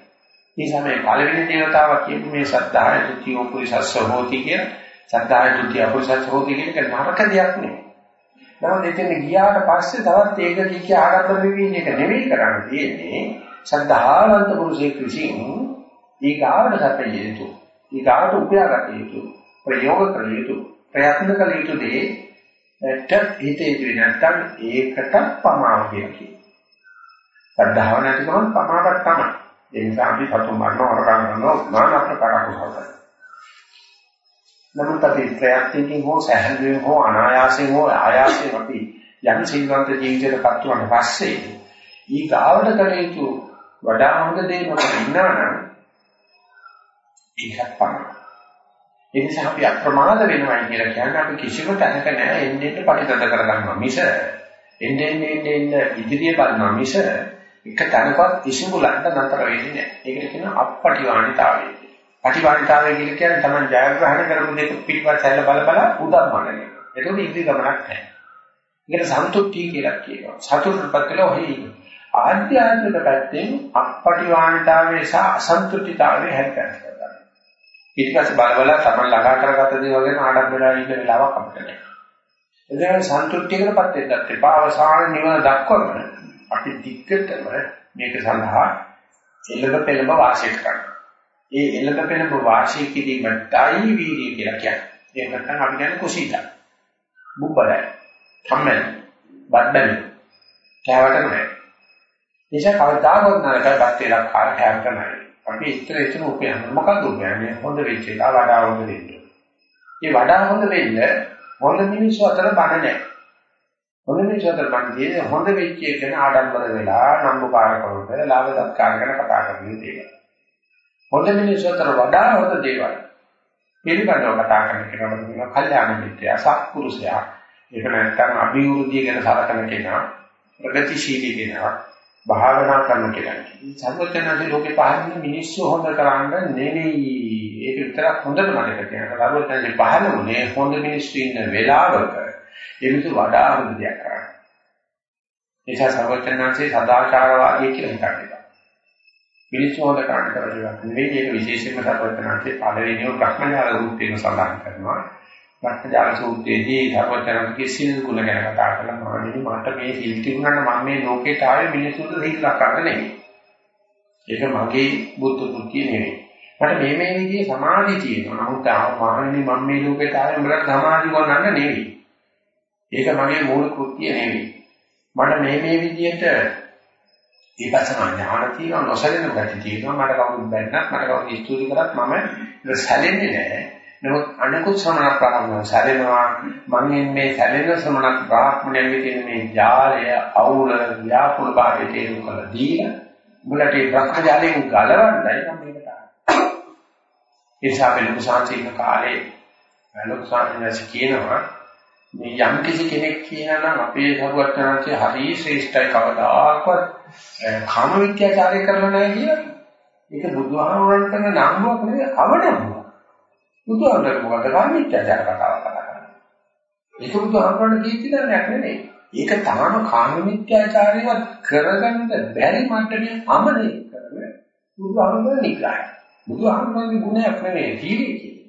මේ සමේ පළවෙනි දේවතාවා කියපු මේ සද්ධාය තුතිය උපරිසස්ස හෝති කියන සද්ධාය තුතිය උපරිසස්ස හෝති කියන එක නරක දෙයක් නෙවෙයි. නමුත් එතන ගියාට පස්සේ තවත් ඒක කිච්ච ආගත වෙමින් එක නෙවෙයි කරන්න තියෙන්නේ. සද්ධාවන්ත පුරුෂයෙක් විසින් ඊගාවට සැපිය යුතු ඊගාවට උපයාගත යුතු ප්‍රයෝග කළ යුතු ප්‍රයත්න කළ යුතු දෙයට හිතේ ඉතිරි නැත්තම් ඒකට පමාව කියලා කියනවා. සද්ධාව නැතිකම පමාවක් තමයි. ඒ නිසා අපි සතුන් මරනවා හොරකම් කරනවා নানা ප්‍රකාර කුසල නමුත් අපි ප්‍රයත්නකින් හෝ සැහැල්ලුවෙන් හෝ අනායාසයෙන් හෝ ආයාසයෙන් අපි යම් සිල්වන්ත ජීවිතයකට පත් වුණාට පස්සේ ඊ ගාවට කළ යුතු වඩා හොඳ දේ මොකක්ද ඉන්නවනම් ඒකත් පමණයි. ඒ නිසා අපි අප්‍රමාද වෙනවා කියලා කියන්නේ අපි කිසිම තැනක නෑ එන්නේ ප්‍රතිතද කරගන්නවා මිස එන්නේ එන්නේ එන්නේ ඉදිරිය බලනවා මිස එක තැනකවත් ඉසුඹලන්න නතර වෙන්නේ නෑ. ඒකට කියනවා අපපටිවාණිතාවය. පටිවාණිතාවය කියලා කියන්නේ Taman ජයග්‍රහණ කරපු දෙක පිටපත් හැල්ල බල බල උදම්මනනේ. ඒක ඉදිරි ගමනක් නෑ. ඒකට සන්තුෂ්ටි කියලා කියනවා. සතුටුපත් වෙලා ඔහි ආධ්‍යාත්මික පැත්තෙන් අපපටිවාණිතාවය සහ අසන්තුෂ්ටිතාවය හැදෙන්න. ඊට පස්සේ බල බල Taman ළඟා කරගත්ත දේවල් ගැන ආඩම්බරලා ඉන්න වෙලාවක් අපිට නැහැ. එදෙන සන්තුෂ්ටියකටපත් වෙන්නත් එපා අවසාන නිවන දක්වම අපි දික්කටම මේක සඳහා එළඹ පෙළඹ වාසය කරනවා. ඒ එළඹ පෙළඹ වාසය කිරීමටයි වීර්යය කියලා කියන්නේ. ඒක නැත්නම් අපි කියන්නේ කුසීත. බුබ්බලයි. කම්මැලි. බඩබැලි. කෑවට නැහැ. නිසා කවදාවත් නරකයි බත් වේලක් කාලා කෑවට නැහැ. අපි ඉතර ඉතර උපයන මොකක්ද උපයන්නේ හොඳ වෙච්ච එක වඩා හොඳ වෙන්න. මේ වඩා හොඳ වෙන්න හොඳ මිනිස්සු අතර බඩ නැහැ. හොඳ මිනිස්සු අතර බඩේ හොඳ වෙච්ච එක ගැන ආඩම්බර වෙලා නම්බුකාරකමට ලාභ සත්කාර ගැන කතා කරන්නේ දේවල්. හොඳ මිනිස්සු අතර වඩා හොඳ දේවල්. පිළිබඳව කතා කරන කෙනාට කියනවා කල්යාණ මිත්‍යා සත්පුරුෂයා. ඒක නැත්නම් අභිවෘද්ධිය ගැන සලකන කෙනා ප්‍රගතිශීලී කෙනා භාවනා කරන කියලා. සර්වඥාන්සේ ලෝකේ පහළ මිනිස්සු හොඳ කරන්න නෙවෙයි. ඒක විතරක් හොඳට මතක තියාගන්න. සර්වඥාන්සේ පහළුනේ හොඳ මිනිස්සු ඉන්න වෙලාවක ඒ මිනිස්සු වඩා හොඳ දෙයක් කරන්නේ. නිසා සර්වඥාන්සේ සදාචාරවාදී කියලා හිතන්නේ. මිනිස්සු හොඳ කරන්න කරලා නෙවෙයි ඒක විශේෂයෙන්ම සර්වඥාන්සේ පළවෙනිව බ්‍රහ්මජාල රූපයෙන් සඳහන් කරනවා. භක්තජාල සූත්‍රයේදී ධර්මචරණගේ සීල ගුණ ගැන කතා කරලා මානෙනි මට මේ සීල් තිබුණාට මම මේ ලෝකේට ආවේ මිනිසුන්ට සීල් ලක්කන්න නෙමෙයි. ඒක මගේ බුද්ධ කෘත්‍ය නෙමෙයි. මට මේ මේ විදිහේ සමාධි තියෙනවා. නමුත් මානෙනි මම මේ ලෝකේට ආවේ උඹලට සමාධි ගන්නන්න නෙමෙයි. ඒක මගේ මූල කෘත්‍ය නෙමෙයි. මට මේ මේ විදිහට විපස්සනා ඥාන තියෙනවා නොසැලෙන ගැටි තියෙනවා. මට කවුරුත් බැන්නත් මට කවුරු ස්තුති කරත් මම සැලෙන්නේ නැහැ. නමුත් අනිකුත් ශ්‍රමණ ප්‍රාණය සැලෙනවා. මම මේ සැලෙන ශ්‍රමණ ප්‍රාණයන්ගේ තියෙන මේ ජාලය අවුල ව්‍යාපෘත භාවයේ තේරුම් කරලා දීලා මුලට ඒ භ්‍රමජාලයෙන් ගලවන්නයි මම මේකට ආවේ. ඒ නිසා වෙන කුසාන්තික කාලේ ලොකුසාන්තිනස් කියනවා මේ යම් කිසි කෙනෙක් කියනනම් අපේ සරුවත්තරන්සේ හරි ශ්‍රේෂ්ඨයි කවදාකවත් කාම විත්‍යාචාරය කරලා නැහැ කියලා. ඒක බුදුහාමුදුරන් කරන නම්බුවක් නෙවෙයි අවනම්බුවක්. බුදුහාමුදුරන් මොකද කාමීත්‍යාචාර කතාවක් කතා කරන්නේ. ඒක බුදුහාමුදුරන් කීර්තිදන්නයක් නෙවෙයි. ඒක තාම කාමීත්‍යාචාරයවත් කරගන්න බැරි මට්ටමේ අමනේ කරන බුදුහාමුදුරන් නිග්‍රහය. බුදුහාමුදුරන්ගේ ගුණයක් නෙවෙයි තීරේ කියන්නේ.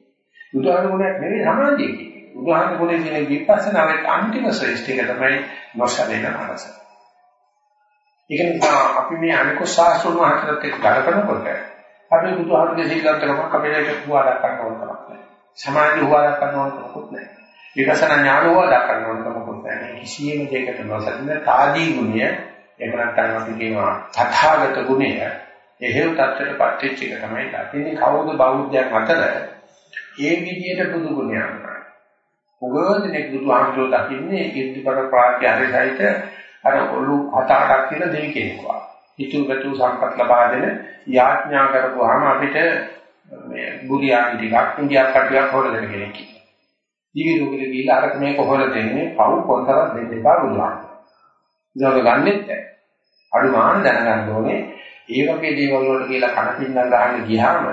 බුදුහාමුදුරන් ගුණයක් නෙවෙයි සමාධිය කියන්නේ. බුදුහාමුදුරනේ කියන විපස්සනාවේ අන්තිම ශ්‍රේෂ්ඨය තමයි නොසලෙන මනස. ඒක නිසා අපි මේ අනිකුත් ශාස්ත්‍රණ මහතරත් එක්ක ගලපනකොට අපි බුදුහාමුදුරේ සීලන්තරම අපිට හුවා දක්වන්න ඕන කමක් නැහැ. සමාධි හුවා දක්වන්න ඕන කමක් නැහැ. විපස්සනා ඥාන හුවා දක්වන්න ඕන කමක් නැහැ. කිසියම් දෙයකට නොසලින තාදී ගුණය ඒක නැත්නම් අපි කියනවා තථාගත ගුණය එහෙව් තත්ත්වයට පත්වෙච්ච එක තමයි ලකිනේ කවුද බෞද්ධයන් අතර ඒ විදිහට බුදු ගුණය අනුරයි. උගෝදෙනෙක් බුදුහාමුදුරුවෝ දකින්නේ ඉර්ධිපර ප්‍රාත්‍යහරිසයිත අර ඔලු හත අටක් තියෙන දෙවි කෙනෙක් වගේ. හිතුවතු සම්පත් ලබා දෙන යාඥා කරපුවාම අපිට මේ බුරියානි ටිකක් ඉන්දියා කට්ටියක් හොරලා දෙන කෙනෙක් ඉන්නවා. දිවි ලෝකෙට ගිහිල්ලා අරක මේක හොරලා දෙන්නේ පව් කොන්තරක් දෙන්න එපා බුදුහාම. ඒක ගන්නෙත් නැහැ. අඩු මාන දැනගන්න ඕනේ ඒ වගේ දේවල් වලට කියලා කන පින්නන් ගහන්න ගියාම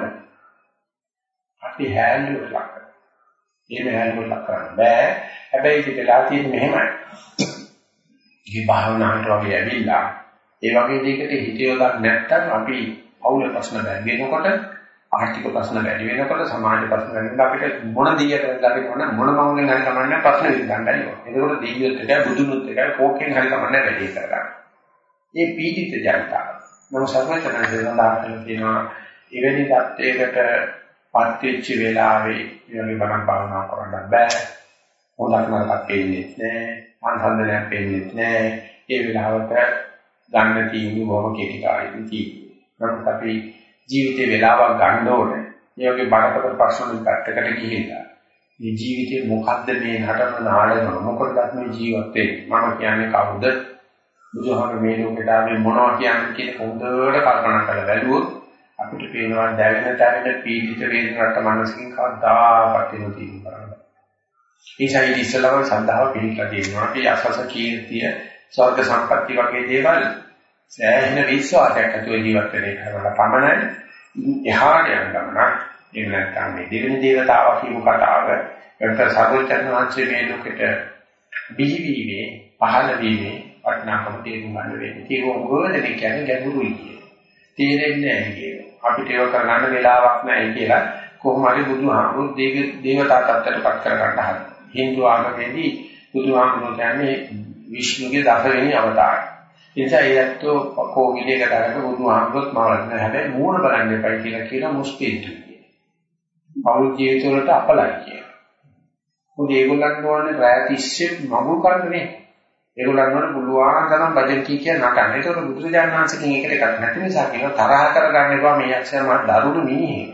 අපි හැල්ලුවට ලක් කරනවා. එහෙම හැල්ලුවට ලක් කරන්න බෑ. හැබැයි ඒක වෙලා තියෙන්නේ මෙහෙමයි. මේ භාවනාවට වගේ ඇවිල්ලා ඒ වගේ දෙයකට හිත යොදන්න නැත්නම් අපි පෞල ප්‍රශ්න වැඩි වෙනකොට ආර්ථික ප්‍රශ්න වැඩි වෙනකොට සමාජ ප්‍රශ්න වැඩි වෙනකොට අපිට මොන දියට ගන්න මොන මොන මංගෙන් හරි කමන්නේ ප්‍රශ්න විසඳන්නයි ඕන. ඒකෝට දෙවියොත් එකයි බුදුනුත් එකයි කෝකෙන් හරි කමන්නේ වැඩි කරගන්න. මේ පීඩිත ජනතාව. මම සර්වඥයන් දෙන්නා කියනවා එවැනි தත්යකට පත් වෙච්ච වෙලාවේ මේ වගේ බණ භාවනා කරන්න බෑ. හොඳක් නරකක් පේන්නේ නැහැ. අන්සන්දනයක් පේන්නේ නැහැ. ඒ වෙලාවට ගන්න තියෙන්නේ බොහොම කෙටි කාලෙකින් තියෙන්නේ. නමුත් අපි ජීවිතේ වෙලාවක් ගන්න ඕනේ. මේ වගේ බඩපතල ප්‍රශ්න වලින් පැත්තකට ගිහිල්ලා මේ ජීවිතේ මොකද්ද මේ නටන නාඩගම මොකටද මේ ජීවත් වෙන්නේ? මම කියන්නේ කවුද? බුදුහාම මේ ලෝකෙට ආවේ මොනවා කියන්නේ කියන හොඳට කල්පනා කරලා බැලුවොත් අපිට පේනවා දැවෙන තැනට පීඩිත වේදනකට මනසකින් කවදාකවත් එන තියෙන කරන්නේ. ඒසයි ඉස්සලම සද්ධාව පිළිකලා දෙනවා. අපි අසස කීර්තිය, ස්වර්ග සම්පatti වගේ දේවල් සෑහෙන විශ්වාසයක් ඇතුළේ ජීවත් වෙන එක කරලා පමණයි එහාට යන ගමන එහෙම නැත්නම් මේ දෙවෙනි දේවතාව කියපු කතාව එතන සර්වචන් වහන්සේ මේ ලෝකෙට බිහිවීමේ පහළ වීමේ වටිනාකම තේරුම් ගන්න වෙන්නේ. ඒක මොකද කියන්නේ ගැඹුරුයි කියන්නේ. තේරෙන්නේ නැහැ කියන්නේ. අපිට ඒක කරගන්න වෙලාවක් නැහැ කියලා කොහොම හරි බුදුහාමුදුරු දේව දේවතා tattරපත් කර ගන්න හදනවා. Hindu ආගමේදී බුදුහාමුදුරු කියන්නේ විෂ්ණුගේ දසවෙනි අවතාරය. නිසා ඒත්තෝ කෝවිලයකට අරගෙන බුදුහාමුදුරුත් මවන්න හැබැයි මූණ බලන්න එපයි කියලා කියන මුස්තිතු. පෞල් ජීවිත වලට අපලයි කියන. මොකද ඒගොල්ලන්ට ඕනේ රැය 30 මගුල් කරන්නේ. ඒගොල්ලන් වල පුළුවන් තරම් බජට් කී කිය නටන්න. ඒකට බුදුරජාණන් වහන්සේකින් ඒකට එකක් නැති නිසා කියනවා තරහ කරගන්න එපා මේ අක්ෂර මා දරුණු මිනිහෙක්.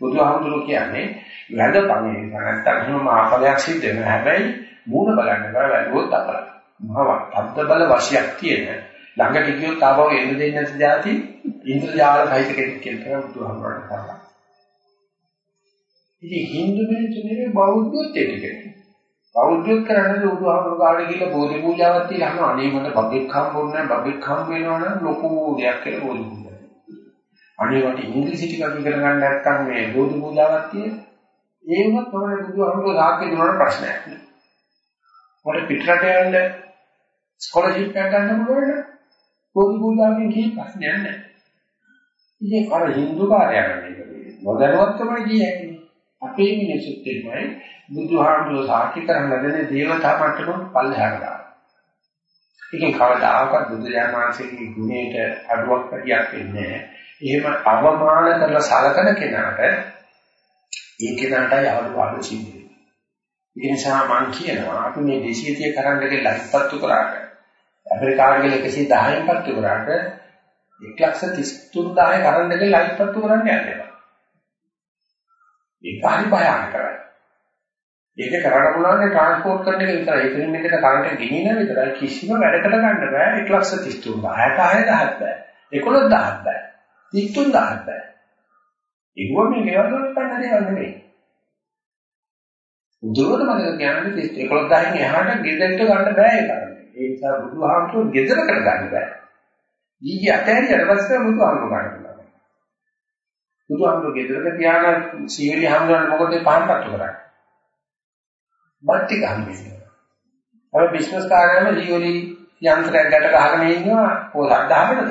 බුදුහාමුදුරුවෝ කියන්නේ වැඳපන් ඒ නිසා නැත්තම් එහෙම මාපලයක් සිද්ධ වෙනවා. හැබැයි මූණ බලන්න බෑ වැළුවොත් අපල. මහව අද්ද බල වශයක් තියෙන ළඟට ගියොත් ආවව එන්න දෙන්නේ නැති જાති ඉන්ද්‍රජාල සහිත කෙනෙක් කියලා බුදුහාමුදුරුවෝ කරා. ඉතින් හින්දු මිනිස්සු නෙවෙයි බෞද්ධයෝත් ඒක කෙනෙක්. බෞද්ධයෝත් කරන්නේ බුදුහාමුදුරුවෝ කාලේ ගිහලා බෝධි පූජාවක් තියලා අහනවා අනේ මට බබෙක් හම්බුන්නේ නැහැ බබෙක් හම්බ වෙනවනම් ලොකු දෙයක් කියලා බෝධි පූජා. අනේ වට ඉංග්‍රීසි ටිකක් ඉගෙන ගන්න නැත්නම් මේ බෝධි පූජාවක් තියෙන. ඒ වුණත් තමයි බුදුහාමුදුරුවෝ සාක්ෂි දුන්නාට ප්‍රශ්නයක් නෑ. මොකද පිටරට යන්න ස්කෝලර්ෂිප් එකක් ගන්න පුළුවන් නේද? බෝධි පූජාවෙන් කී ප්‍රශ්නයක් නෑ. ඉතින් අර හින්දු කාර්යයක් මේක. නොදැනුවත්කම කියන්නේ අපේ මිනිසුත් එක්කයි බුදුහාමුදුරුවෝ සාක්ෂි කරන ලදනේ දේවතා මට්ටම පල්ලෙහාට දානවා. ඒකෙන් කවදාකවත් බුදුරජාණන් වහන්සේගේ ගුණයට අඩුවක් පැටියක් වෙන්නේ නැහැ. එහෙම අවමාන කරලා සලකන කෙනාට ඒ කෙනාටයි අඩුපාඩු සිද්ධ වෙන්නේ. ඒ නිසා මම කියනවා අපි මේ 230 කරන්නගේ ලයිෆ්පත්තු කරාට ඇමරිකාවේ 110න් පත්තු කරාට 133000 කරන්නගේ ලයිෆ්පත්තු කරන්න යන්නේ. ඒක හරි භයානකයි. ඒක කරන්න පුළුවන් ට්‍රාන්ස්පෝර්ට් කරන එක විතරයි. එතනින් එකට කරන්ට් ගෙනියන විතරයි කිසිම වැඩකට ගන්න බෑ 133000 60000 බෑ. 11000 බෑ. 33000 බෑ. ඒගොල්ලෝ මේ ගෙවල් වල ගන්න දේවල් නෙමෙයි. උදේට මම කියන්නේ 11000න් එහාට ගෙදරට ගන්න බෑ ඒ කරන්නේ. ඒ නිසා බුදුහාමුදුරුවෝ ගෙදරකට ගන්න බෑ. ඊගේ අතහැරියට පස්සේ බුදුහාමුදුරුවෝ ගන්න පුළුවන්. බුදුහාමුදුරුවෝ ගෙදරක තියාගෙන සීවලි හම්බුනට මොකද පහන් පත්තු කරන්නේ? බට්ටි ගහන්නේ. අර බිස්නස් කාර්යයම සීවලි යන්ත්‍රයක් ගැට ගහගෙන ඉන්නවා පොලක් දාන්නද?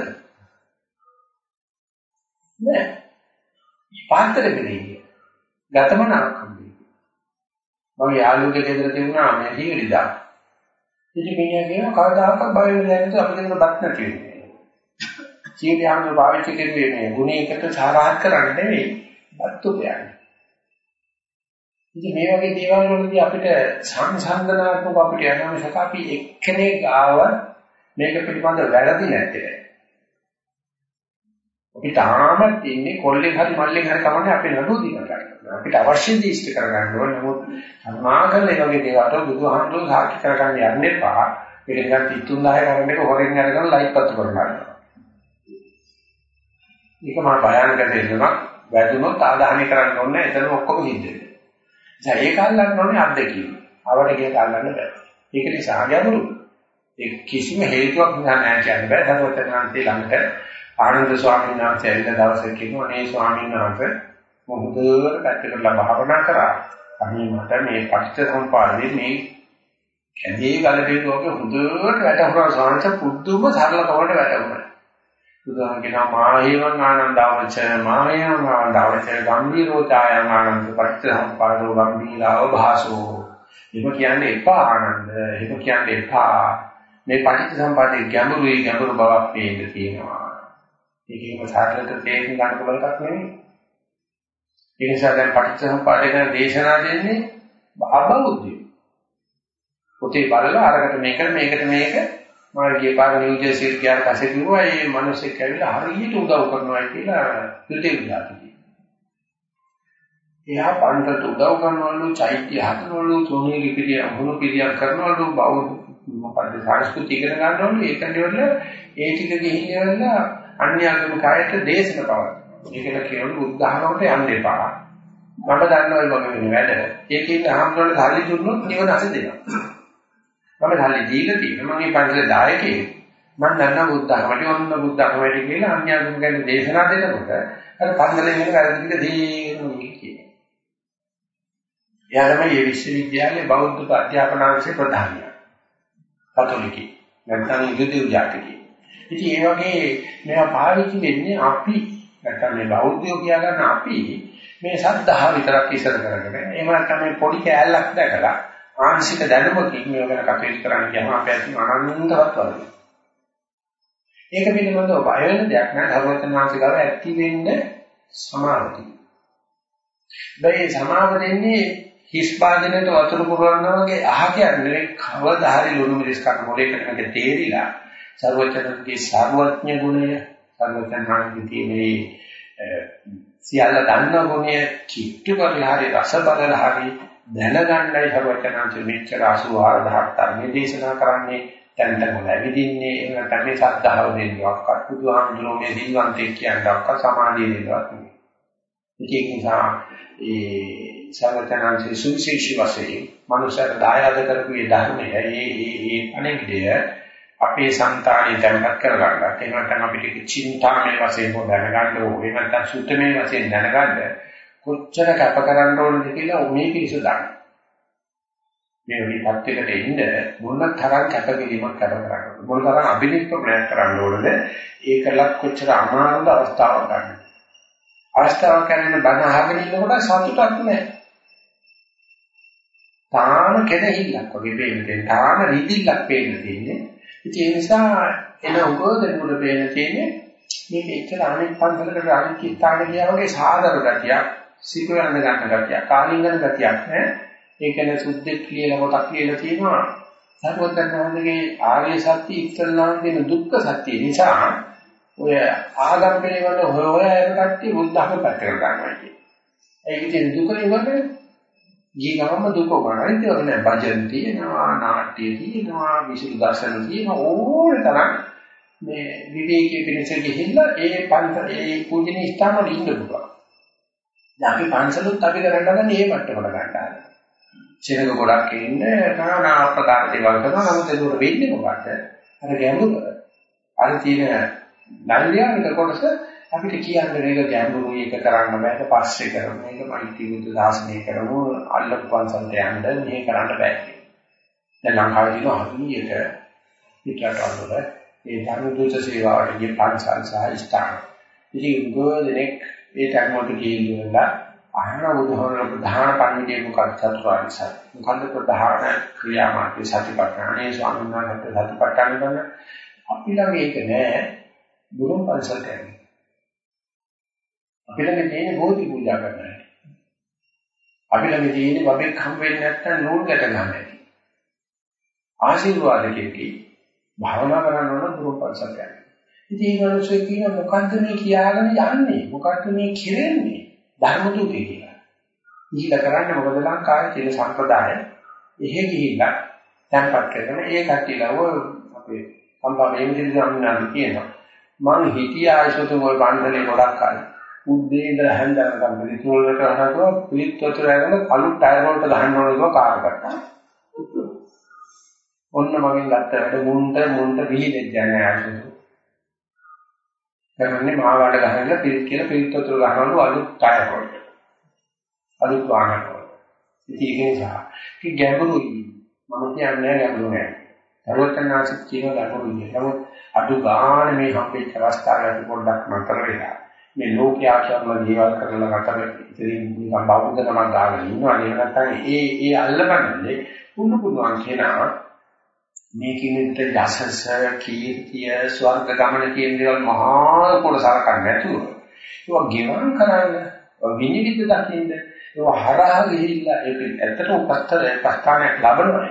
නෑ. පාන්තර දෙන්නේ. ගතමනාවක් හම්බෙන්නේ. මම යාළුවෙක් ගෙදර තිබුණා මේ සීවලි දාන්න. ඉතින් මිනිහා කියනවා කවදාකවත් බය වෙන්නේ නැතුව අපිට දෙන බත් නැති වෙන්නේ. සීලයන් පාවිච්චි කරුවේ මේ ගුණයකට සාරාත් කරන්නේ නෙවෙයි බත්තු කියන්නේ. ඉතින් මේ වගේ දේවල් වලදී අපිට සංසන්දනාත්මක අපිට යනවා මිසක අපි එක්කෙනෙක් ආව මේක පිළිබඳ වැරදි නැත්තේ. අපි තාමත් ඉන්නේ කොල්ලෙක් හරි මල්ලෙක් හරි කමන්නේ අපේ නඩුව දින ගන්න. අපිට අවශ්‍ය දේ ඉෂ්ට කරගන්න ඕනේ. නමුත් සමාගම මේ වගේ දේවල් බුදුහාමුදුරුවෝ සාක්ෂි කරගන්න යන්න එපා. ඒක නිකන් 3000 කරන එක හොරෙන් අරගෙන ලයිව් පත්තු කරනවා. ඒක මහා භයානක දෙයක්. වැදුනොත් ආදාහනය කරන්න ඕනේ එතන ඔක්කොම හින්ද වෙනවා. දැන් ඒක අල්ලන්න ඕනේ අද්දකින්. අවඩ ගියට අල්ලන්න බෑ. ඒක නිසා ගැඹුරු. ඒ කිසිම හේතුවක් නැහැ කියන්න බෑ. සර්වඥාන්සේ ළඟට ආනන්ද ස්වාමීන් වහන්සේ ඇවිල්ලා දවසක් කිව්වා "මේ ස්වාමීන් වහන්සේ මොහොතකට පැත්තකට භාවනා කරා. අනේ මට මේ පටිච්ච සමුප්පාදේ මේ කැදී ගලපේකෝගේ හොඳට වැටහුණා සාංශ පුදුම සරලකමකට වැටහුණා. බුදුහාම කියනවා මාහේවං ආනන්දාවච මාහේවං ආනන්දාවච ගම්බීරෝ ඡායං ආනන්ද පටිච්චසමුප්පාදෝ ගම්බීරව භාසෝ. එහෙම කියන්නේ එපා ආනන්ද. එහෙම කියන්නේ එපා. මේ පටිච්චසමුප්පාදේ ගැඹුරුයි ගැඹුරු බවක් පේන්න තියෙනවා. ඒකේම සාර්ථක තේරුම් ගන්න බලකක් නෙමෙයි. ඒ නිසා දැන් පටිච්චසමුප්පාදේ ගැන දේශනා දෙන්නේ අබෞද්ධය. පොතේ බලලා අරකට මේක මේකට මේක මම ගිය පාර නිව් ජර්සියට ගියාට පස්සේ කිව්වා මේ මිනිස්සෙක් ඇවිල්ලා හරියට උදව් කරනවා කියලා පිළිතේ විලාසී. එයා පන්සලට උදව් කරනවලු චෛත්‍ය හදනවලු තෝණී ලිපිය අහුණු පිළියක් කරනවලු බෞද්ධ මොකද සංස්කෘතිය ඉගෙන ගන්නවලු ඒකට වල ඒ ටික ගිහින් අන්‍යාගමික අයට දේශන පවත්වනවා. ඒකල කියනවලු උදාහරණකට යන්න එපා. මම දන්නවා මේ වගේ වෙන වැඩ. ඒකේ අහම්වල සල්ලි දුන්නොත් නිවන අස දෙනවා. මම සල්ලි දීලා තියෙනවා. මම මේ පන්සලේ දායකයෙක්. මම දන්නා බුද්ධ ධර්මයට ඔන්න බුද්ධ ධර්මයට කියලා අන්‍යයන් ගැන දේශනා දෙනකොට අර පන්සලේ වෙන වැරදි ටික දේරුණා කියන්නේ. එයා තමයි මේ විශ්වවිද්‍යාලයේ බෞද්ධ අධ්‍යාපන අංශයේ ප්‍රධානියා. කතෝලිකයි. නැත්නම් යුදෙව් ජාතිකයි. ඉතින් ඒ වගේ මේවා පාවිච්චි වෙන්නේ අපි නැත්නම් මේ බෞද්ධයෝ කියා ගන්න අපි මේ සද්ධාව විතරක් ඉස්සර කරගෙන එහෙම නැත්නම් මේ පොඩි කෑල්ලක් දැකලා ආංශික දැනුමකින් මේව ගැන කටයුතු කරන්න කියනවා අපේ අතින් අනන්තවත් වගේ. ඒක පිළිබඳව බය වෙන දෙයක් නෑ ධර්මචර්යාංශ ගාව ඇක්ටි වෙන්න සමාවති. බයි සමාව දෙන්නේ හිස් පාදනයට වතුර පුරවනවා වගේ අහ කියන්නේ කවදා හරි ලුණු මිරිස් කන මොලේකට තේරිලා සර්වචනගේ සර්වඥ ගුණය සර්වචනාංශයේ තියෙන සියල්ල දන්න ගුණය කිට්ටු කරලා හරි රස බලලා හරි දැනගන්නයි සර්වචනාංශ මෙච්චර 84000ක් ධර්මයේ දේශනා කරන්නේ. දැන් දැන් මොන ඇවිදින්නේ එහෙම නැත්නම් මේ සද්ධාව දෙන්නවක්වත් බුදුහාමුදුරුවෝ මේ දින්වන්තේ කියනක්වත් සමාධිය දෙන්නවත් නෙවෙයි ඒක නිසා ඒ සර්වචනාංශ සුවිශේෂී වශයෙන් මනුෂ්‍යර දායාද කරපු මේ ධර්මය ඒ ඒ ඒ අනෙක්දය අපේ సంతාණය දැනගත් කරගන්නත් එහෙම නැත්නම් අපිට චින්තාමය වශයෙන් දැනගන්න ඕනේ නැත්නම් සුත්තමේ වශයෙන් දැනගන්න කොච්චර කැප කරන්න ඕනද කියලා උනේ පිළිසු දාන්න. මේ වගේ පැත්තකට එන්න මොන තරම් කැපකිරීමක් කර කරන්නේ මොන තරම් අභිනිෂ්ක්‍මණයක් කරන්න ඕනද ඒකලත් කොච්චර අමාරුද අවස්ථාවක් ගන්න. අවස්ථාවක් කරන්න බණ අහගෙන ඉන්නකොට සතුටක් නැහැ. තාම කෙනෙහිල්ලක් වගේ පේන්නේ තාම රිදිල්ලක් පේන්න තියෙන්නේ. ඉතින් ඒ නිසා එන උගෝදෙනුල පේන තියෙන්නේ මේක එච්චර අනෙක් පන්සලකට අනෙක් ස්ථාන ගියා වගේ සාදර ගතියක් සිත වෙනඳ ගන්න ගතිය, කාලින් ගන්න ගතියක් නෑ. ඒකනේ සුද්ධෙක් කියලා කොටක් කියලා තියෙනවා. සර්වඥාන්සේගේ ආර්ය සත්‍ය ඉස්සල්ලාම දෙන දුක්ඛ සත්‍ය නිසා ඔය ආගම් පිළිවෙල හොය හොය යන කට්ටිය බුද්ධහම පැත්තකට ගන්නවා කියන්නේ. ඒක ඉතින් දුක නෙවෙයි. ජීවම දුක ගන්නයි තියෙන්නේ. භජන තියෙනවා, නාට්‍ය තියෙනවා, විසුළු දර්ශන තියෙනවා ඕනේ තරම් මේ විවේකී පිණිස ගිහිල්ලා ඒ පන්ත ඒ කුජිනී ස්ථාන වල ඉන්න පුළුවන්. දැන් අපි පන්සලුත් අපි කරන්න ගන්නේ මේ මට්ටමකට ගන්න. සෙනඟ ගොඩක් ඉන්නේ নানা ආකාර දේවල් කරනවා නමුත් ඒක වෙන්නේ මොකක්ද? අර ගැඹුර. අර තියෙන නල්ලියානික කොටස අපිට කියන්නේ මේක ගැඹුරුයි ඒක කරන්න බෑ පස්සේ කරමු. මේක මෛත්‍රී බුද්ධ දාසනය කරමු අල්ලපු පන්සලට යන්න මේ කරන්න බෑ කියලා. දැන් ලංකාවේ තියෙන හරියට පිටරටවල ඒ ධර්ම දූත සේවාවට ගිය පන්සල් සහ ස්ථාන. ඉතින් ගොඩනෙක් ඒ ධර්මවලට ගිහිල්ලා අහන උදාහරණ ප්‍රධාන පණිවිඩය මොකක්ද චතුරාර්ය සත්‍ය. මොකද්ද ප්‍රධාන ක්‍රියාමාර්ගය සතිපට්ඨානයේ ස්වාමීන් වහන්සේ සතිපට්ඨාන කරන අපි ළඟ ඒක නෑ ගුරු පන්සල් කරන්නේ. අපි ළඟ තියෙන බෝධි පූජා කරන්න. අපි ළඟ තියෙන බබෙක් හම් වෙන්නේ නැත්නම් නූල් ගැට ගන්න ඇති. ආශිර්වාදකෙකි භාවනා කරන්න ඕන ගුරු පන්සල් කරන්න. ඉතින් මේ මිනිස්සු කියන මොකද්ද මේ කියාගෙන යන්නේ? මොකද්ද මේ කෙරෙන්නේ? ධර්ම තුකේ කියලා. ඊළ කරන්නේ මොකද ලංකාවේ තියෙන සම්ප්‍රදාය. එහෙ ගිහිල්ලා තැන්පත් කරගෙන ඒ කට්ටියලව අපේ සම්පා මේමිදිරි ස්වාමීන් කියනවා. මං හිතියා ආයසතුන් වල පන්සලේ ගොඩක් කාලේ. උද්දී ඉඳලා හැන්දනකම් පිළිතුරු වලට අහනවා පිළිත් වතුර ඇරගෙන කළු ටයර් වලට ගහන්න ඕනේ කියලා කාරකට. ඔන්න මගෙන් ගත්ත වැඩ මුන්ට මුන්ට විහිදෙන්නේ නැහැ ආශිර්වාද. කරන්නේ මාවාඩ ගහන්න පිළිත් කියලා පිළිත් වතුර ගහනවලු අලුත් ටයර් අලුත් වාහන වල. ඉතින් ඒක නිසා කි ගැඹුරුයි. මම කියන්නේ ගැඹුරු නෑ. සර්වඥාසික කියන ගැඹුරුයි. නමුත් අඩු ගන්න මේ හම්බෙච්ච අවස්ථාවකට පොඩ්ඩක් මතර වෙලා මේ ලෝකයා කරන දේවල් කරලා රටක ඉතින් නිකන් බෞද්ධ නමක් දාගෙන ඉන්නවා නේ නැත්නම් ඒ ඒ අල්ලගන්නේ පුදු පුදුන් කියනවා මේකිනෙත් යසස කීර්තිය ස්වර්ග ගමන කියන දේවල් මහා පොළසරකක් නැතුව. ඒවා ගෙවම් කරන්න විනිවිද දකින්න ඒවා හරහා ගිහිල්ලා ඒක ඇත්තට උපස්තර ප්‍රස්ථානයක් ලබනවා.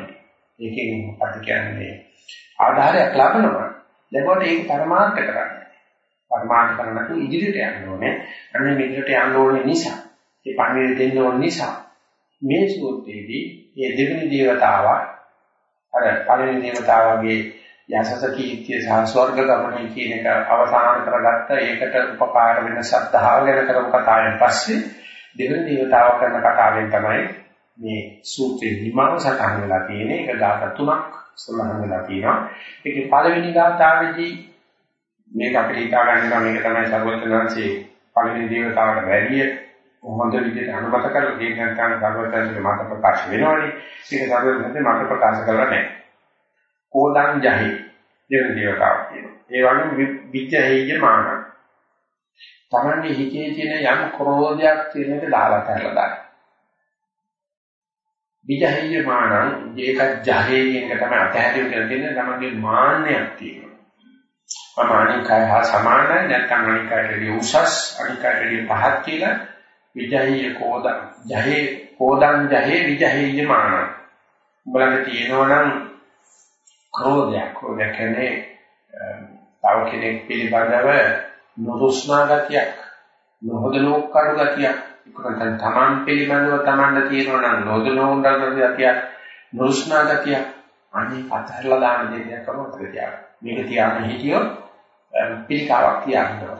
ඒකෙන් මොකද කියන්නේ ආධාරයක් ලබනවා. ලැබුවට ඒක පරමාර්ථ කරන්නේ. පරමාර්ථ කරන්නට ඉදිරියට යන්න ඕනේ. අන්න මෙදිරියට යන්න ඕනේ නිසා. ඒ පණිවිඩ දෙන්න ඕනේ නිසා. මේ සූත්‍රයේදී මේ දෙවෙනි දේවතාවා අර පළවෙනි දේවතාවගේ යසස කීර්තිය සහ ස්වර්ග ගමන කියන එක අවසාන කරගත්ත ඒකට උපකාර වෙන ශ්‍රද්ධාව ගැන කරපු කතාවෙන් පස්සේ දෙවෙනි දේවතාව කරන කතාවෙන් තමයි මේ සූත්‍රයේ නිමාව සටහන් වෙලා තියෙන්නේ. ඒක ධාත තුනක් සඳහන් වෙලා තියෙනවා. ඒකේ පළවෙනි ධාතාවේදී මේක අපිට හිතා ගන්නවා මේක තමයි සර්වඥාන්සේ පළවෙනි දේවතාවට වැඩිය හොඳ විදිහට අනුමත කරලා දෙන්න ගන්න සර්වඥාන්සේ මත ප්‍රකාශ වෙනවනේ. ඒක සර්වඥාන්සේ මත ප්‍රකාශ කරලා නැහැ. කෝදං ජහි දෙවෙනි දේවතාව කියනවා. ඒ වගේම විජ්ජහේය මානං තමන්ගේ හිතේ තියෙන යම් ක්‍රෝධයක් තියෙන එක දාලා කරලා දාන්න. විජහිය මානං ඒක ජහේ කියන එක තමයි අතහැරීම කියලා දෙන්නේ තමන්ගේ මාන්නයක් තියෙනවා. මම අනිකය හා සමානයි නැත්නම් අනිකයටදී උසස් අනිකයටදී පහත් කියලා විජහිය කෝද ජහේ කෝදං ජහේ විජහිය මානං. උඹලට තියෙනවනම් ක්‍රෝධයක් ක්‍රෝධය කියන්නේ තව කෙනෙක් පිළිබඳව නොරුස්නා ගතියක් නොහොදනෝ කඩු ගතියක් ඒකට තමන් පිළිබඳව තමන්ට තියෙනවා නම් නොදනෝ ගතියක් නොරුස්නා ගතියක් අනේ අතහැරලා දාන දෙයක් කරනවා කියලා. මේක තියාගෙන හිටියොත් පිළිකාවක් තියනවා.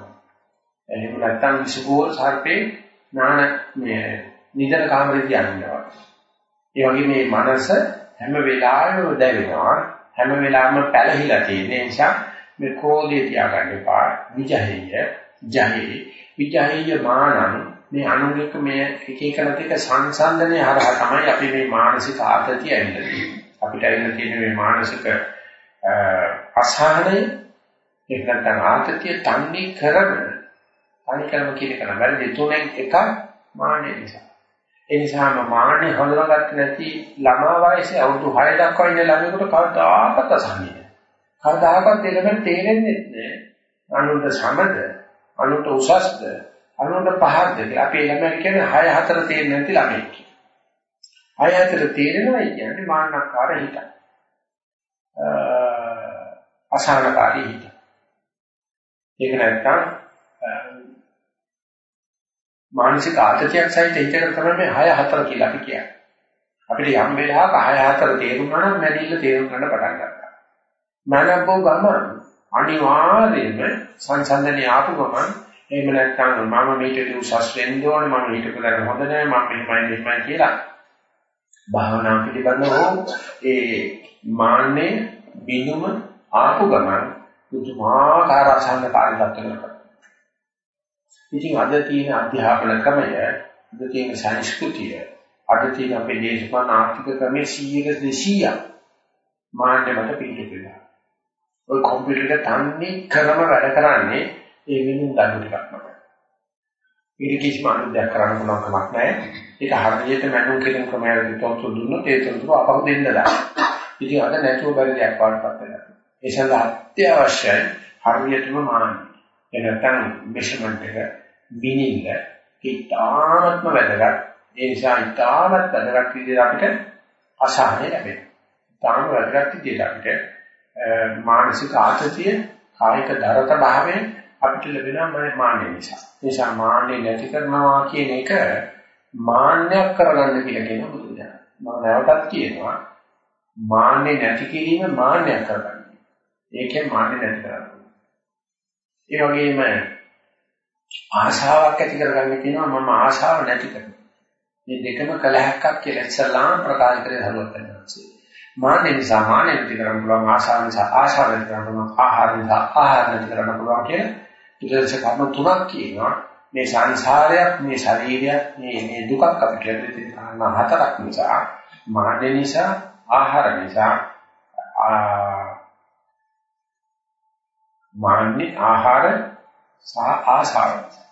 එහෙම නැත්නම් විසුකෝ සර්පේ නාන මේ නිදන කාමරේ තියනවා. ඒ වගේ මේ මනස හැම වෙලාවෙම දැවෙනවා. හැම වෙලාවෙම පැලහිලා තියෙන නිසා මේ ක්‍රෝධය තියාගන්න එපා. විජහේය ජහේ විජහේය මානං මේ අනුගික මේ එක එකකට එක සංසන්දනය හරහා තමයි අපි මේ මානසික ආතතිය ඇවිල්ලා අපිට ඇවිල්ලා තියෙන මේ මානසික අසහනය ඒක නැත්නම් ආතතිය තන්නේ කරන තනි කරම කියන එක නම් වැරදි තුනෙන් එකක් මානෙ නිසා ඒ නිසාම මානෙ හඳුනාගත්තේ නැති ළමා වයසේ අවුරුදු 6 දක්වා ඉන්න ළමයෙකුට කවදාකවත් අසහනිය කවදාකවත් එළවෙන තේරෙන්නේ නැහැ. අනුන්ට සමද, අනුන්ට උසස්ද, අනුන්ට පහක්ද කියලා. අපි ළමයි කියන්නේ 6 4 තේරෙන්නේ නැති ළමයි කියලා. 6 4 තේරෙනවා කියන්නේ මාන්නකාර හිත. අසහනකාරී හිත. ඒක නැත්තම් මානසික ආතතියක් සහිත හිතකට තමයි මේ 6 4 කියලා අපි කියන්නේ. අපිට යම් වෙලාවක 6 4 තේරුණා නම් නැතිල තේරුම් ගන්න පටන් ගන්නවා. මනබ්බෝ ගමන අනිවාර්යයෙන්ම සංසන්දනේ ආපු ගමන් එහෙම නැත්නම් මම මේකට උසස් වෙන්න ඕනේ මම හිතපු දර හොඳ නැහැ මම මෙහෙමයි මෙහෙමයි කියලා භාවනා පිළිබඳව ඒ මාන්නේ බිනුම ආපු ගමන් පුදුමාකාර අසංගකාරී තත්ත්වයකට ඉතින් අද තියෙන අධ්‍යාපන ක්‍රමය අද තියෙන සංස්කෘතිය අද තියෙන අපේ දේශපාලන ආර්ථික ක්‍රමයේ 100ක 200ක් මාන්නයට පිළිපෙළා ඔය කම්පියුටර් එක තන්නේ කරම වැඩ කරන්නේ ඒ වෙනුම් දඬු ටිකක් තමයි. ඊට කිසිම අනුදයක් කරන්න පුළුවන් කමක් නැහැ. ඒක හරියට මනුන් කියන ක්‍රමයකට තොරතුරු දුන්නොත් ඒ තොරතුරු අපහු දෙන්න දාන්න. ඉතින් අද නැතුව බැරි දෙයක් වඩපත් වෙනවා. ඒ සඳහා අත්‍යවශ්‍යයි හරියටම මානයි. ඒ නැත්නම් මෙෂර්මන්ට් එක විනින්න ඉතාමත්ම වැදගත්. ඒ නිසා ඉතාමත් වැදගත් විදිහට අපිට අසහනය ලැබෙනවා. ඉතාම වැදගත් විදිහට අපිට මානසික ආතතිය කායික දරත භාවයෙන් අපිට ලැබෙනවා මාන්නේ නිසා. නිසා මාන්නේ නැති කරනවා කියන එක මාන්නයක් කරගන්න කියලා කියන බුදුදහම. මම නැවතත් කියනවා මාන්නේ නැති කිරීම මාන්නයක් කරගන්න. ඒකෙන් මාන්නේ නැති කරගන්න. ඒ වගේම ආශාවක් ඇති කරගන්න කියනවා මම ආශාව නැති කරනවා. මේ දෙකම කලහක්ක් කියලා ඉස්සල්ලාම ප්‍රකාශ කරේ හරුවත් කරනවා. මානෙ නිසා මානෙ නැති කරන්න පුළුවන් ආශාව නිසා ආශාව නැති කරන්න පුළුවන් ආහාර නිසා ආහාර නැති කරන්න පුළුවන් කියන ඊටසේ කර්ම තුනක් කියනවා මේ සංසාරයක් මේ ශරීරයක් මේ මේ දුකක් අපි කියලා දෙන කාරණා හතරක් නිසා මානෙ නිසා ආහාර නිසා මාන්නේ ආහාර සහ ආශාව නිසා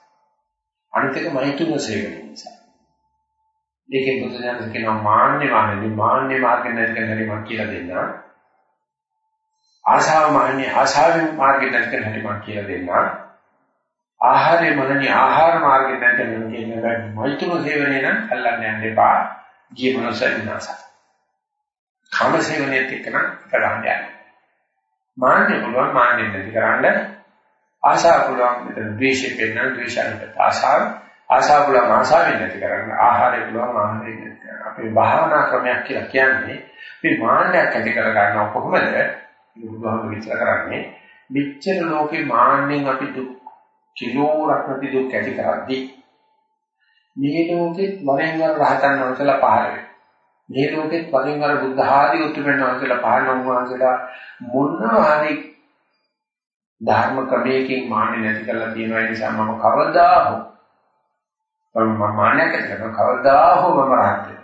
අනිත් එක මෛත්‍රිය සේවනය නිසා ඒකෙන් බුදුදහම කියනවා මාන්නේ මාන්නේ මාන්නේ මාර්ගෙ නැති කරන හැටි මම කියලා දෙන්නා. ආශාව මාන්නේ ආශාවෙන් මාර්ගෙ නැති කරන හැටි මම කියලා දෙන්නා. ආහාරය මනනි ආහාර මාර්ගෙ නැති කරන කියන මෛත්‍රිය සේවනය නම් අල්ලන්න යන්න එපා. ජීවන සවිනාස. කාම සේවනයේත් එක්කන කරන්න යන්න. මාන්නේ පුළුවන් මාන්නේ නැති කරන්න ආශාව පුළුවන් මෙතන ද්වේෂයෙන් පෙන්නන ද්වේෂයෙන් ආශාව. ආශාව පුළුවන් ආශාවෙන් නැති කරන්න ආහාරය පුළුවන් ආහාරයෙන් නැති කරන්න. අපේ භාවනා ක්‍රමයක් කියලා කියන්නේ මේ මාන්නයක් ඇති කර ගන්නව කොහොමද? බුදුහාම විචාර කරන්නේ මෙච්චර ලෝකේ මාන්නෙන් අපි දුක් කිලෝරක් නැති දුක් ඇති කරද්දී මේ ලෝකෙත් වරෙන් වර රහතන් වහන්සේලා පහළ වෙනවා. මේ ලෝකෙත් වරෙන් වර බුද්ධ ආදී උතුම්යන් වහන්සේලා පහළ වුණාන්සේලා මොනවා හරි ධර්ම ක්‍රමයකින් මාන්නේ නැති කරලා තියෙනවා ඒ නිසා මම කවදා හෝ මම මාන්නයක් කරන කවදා හෝ මම රහත්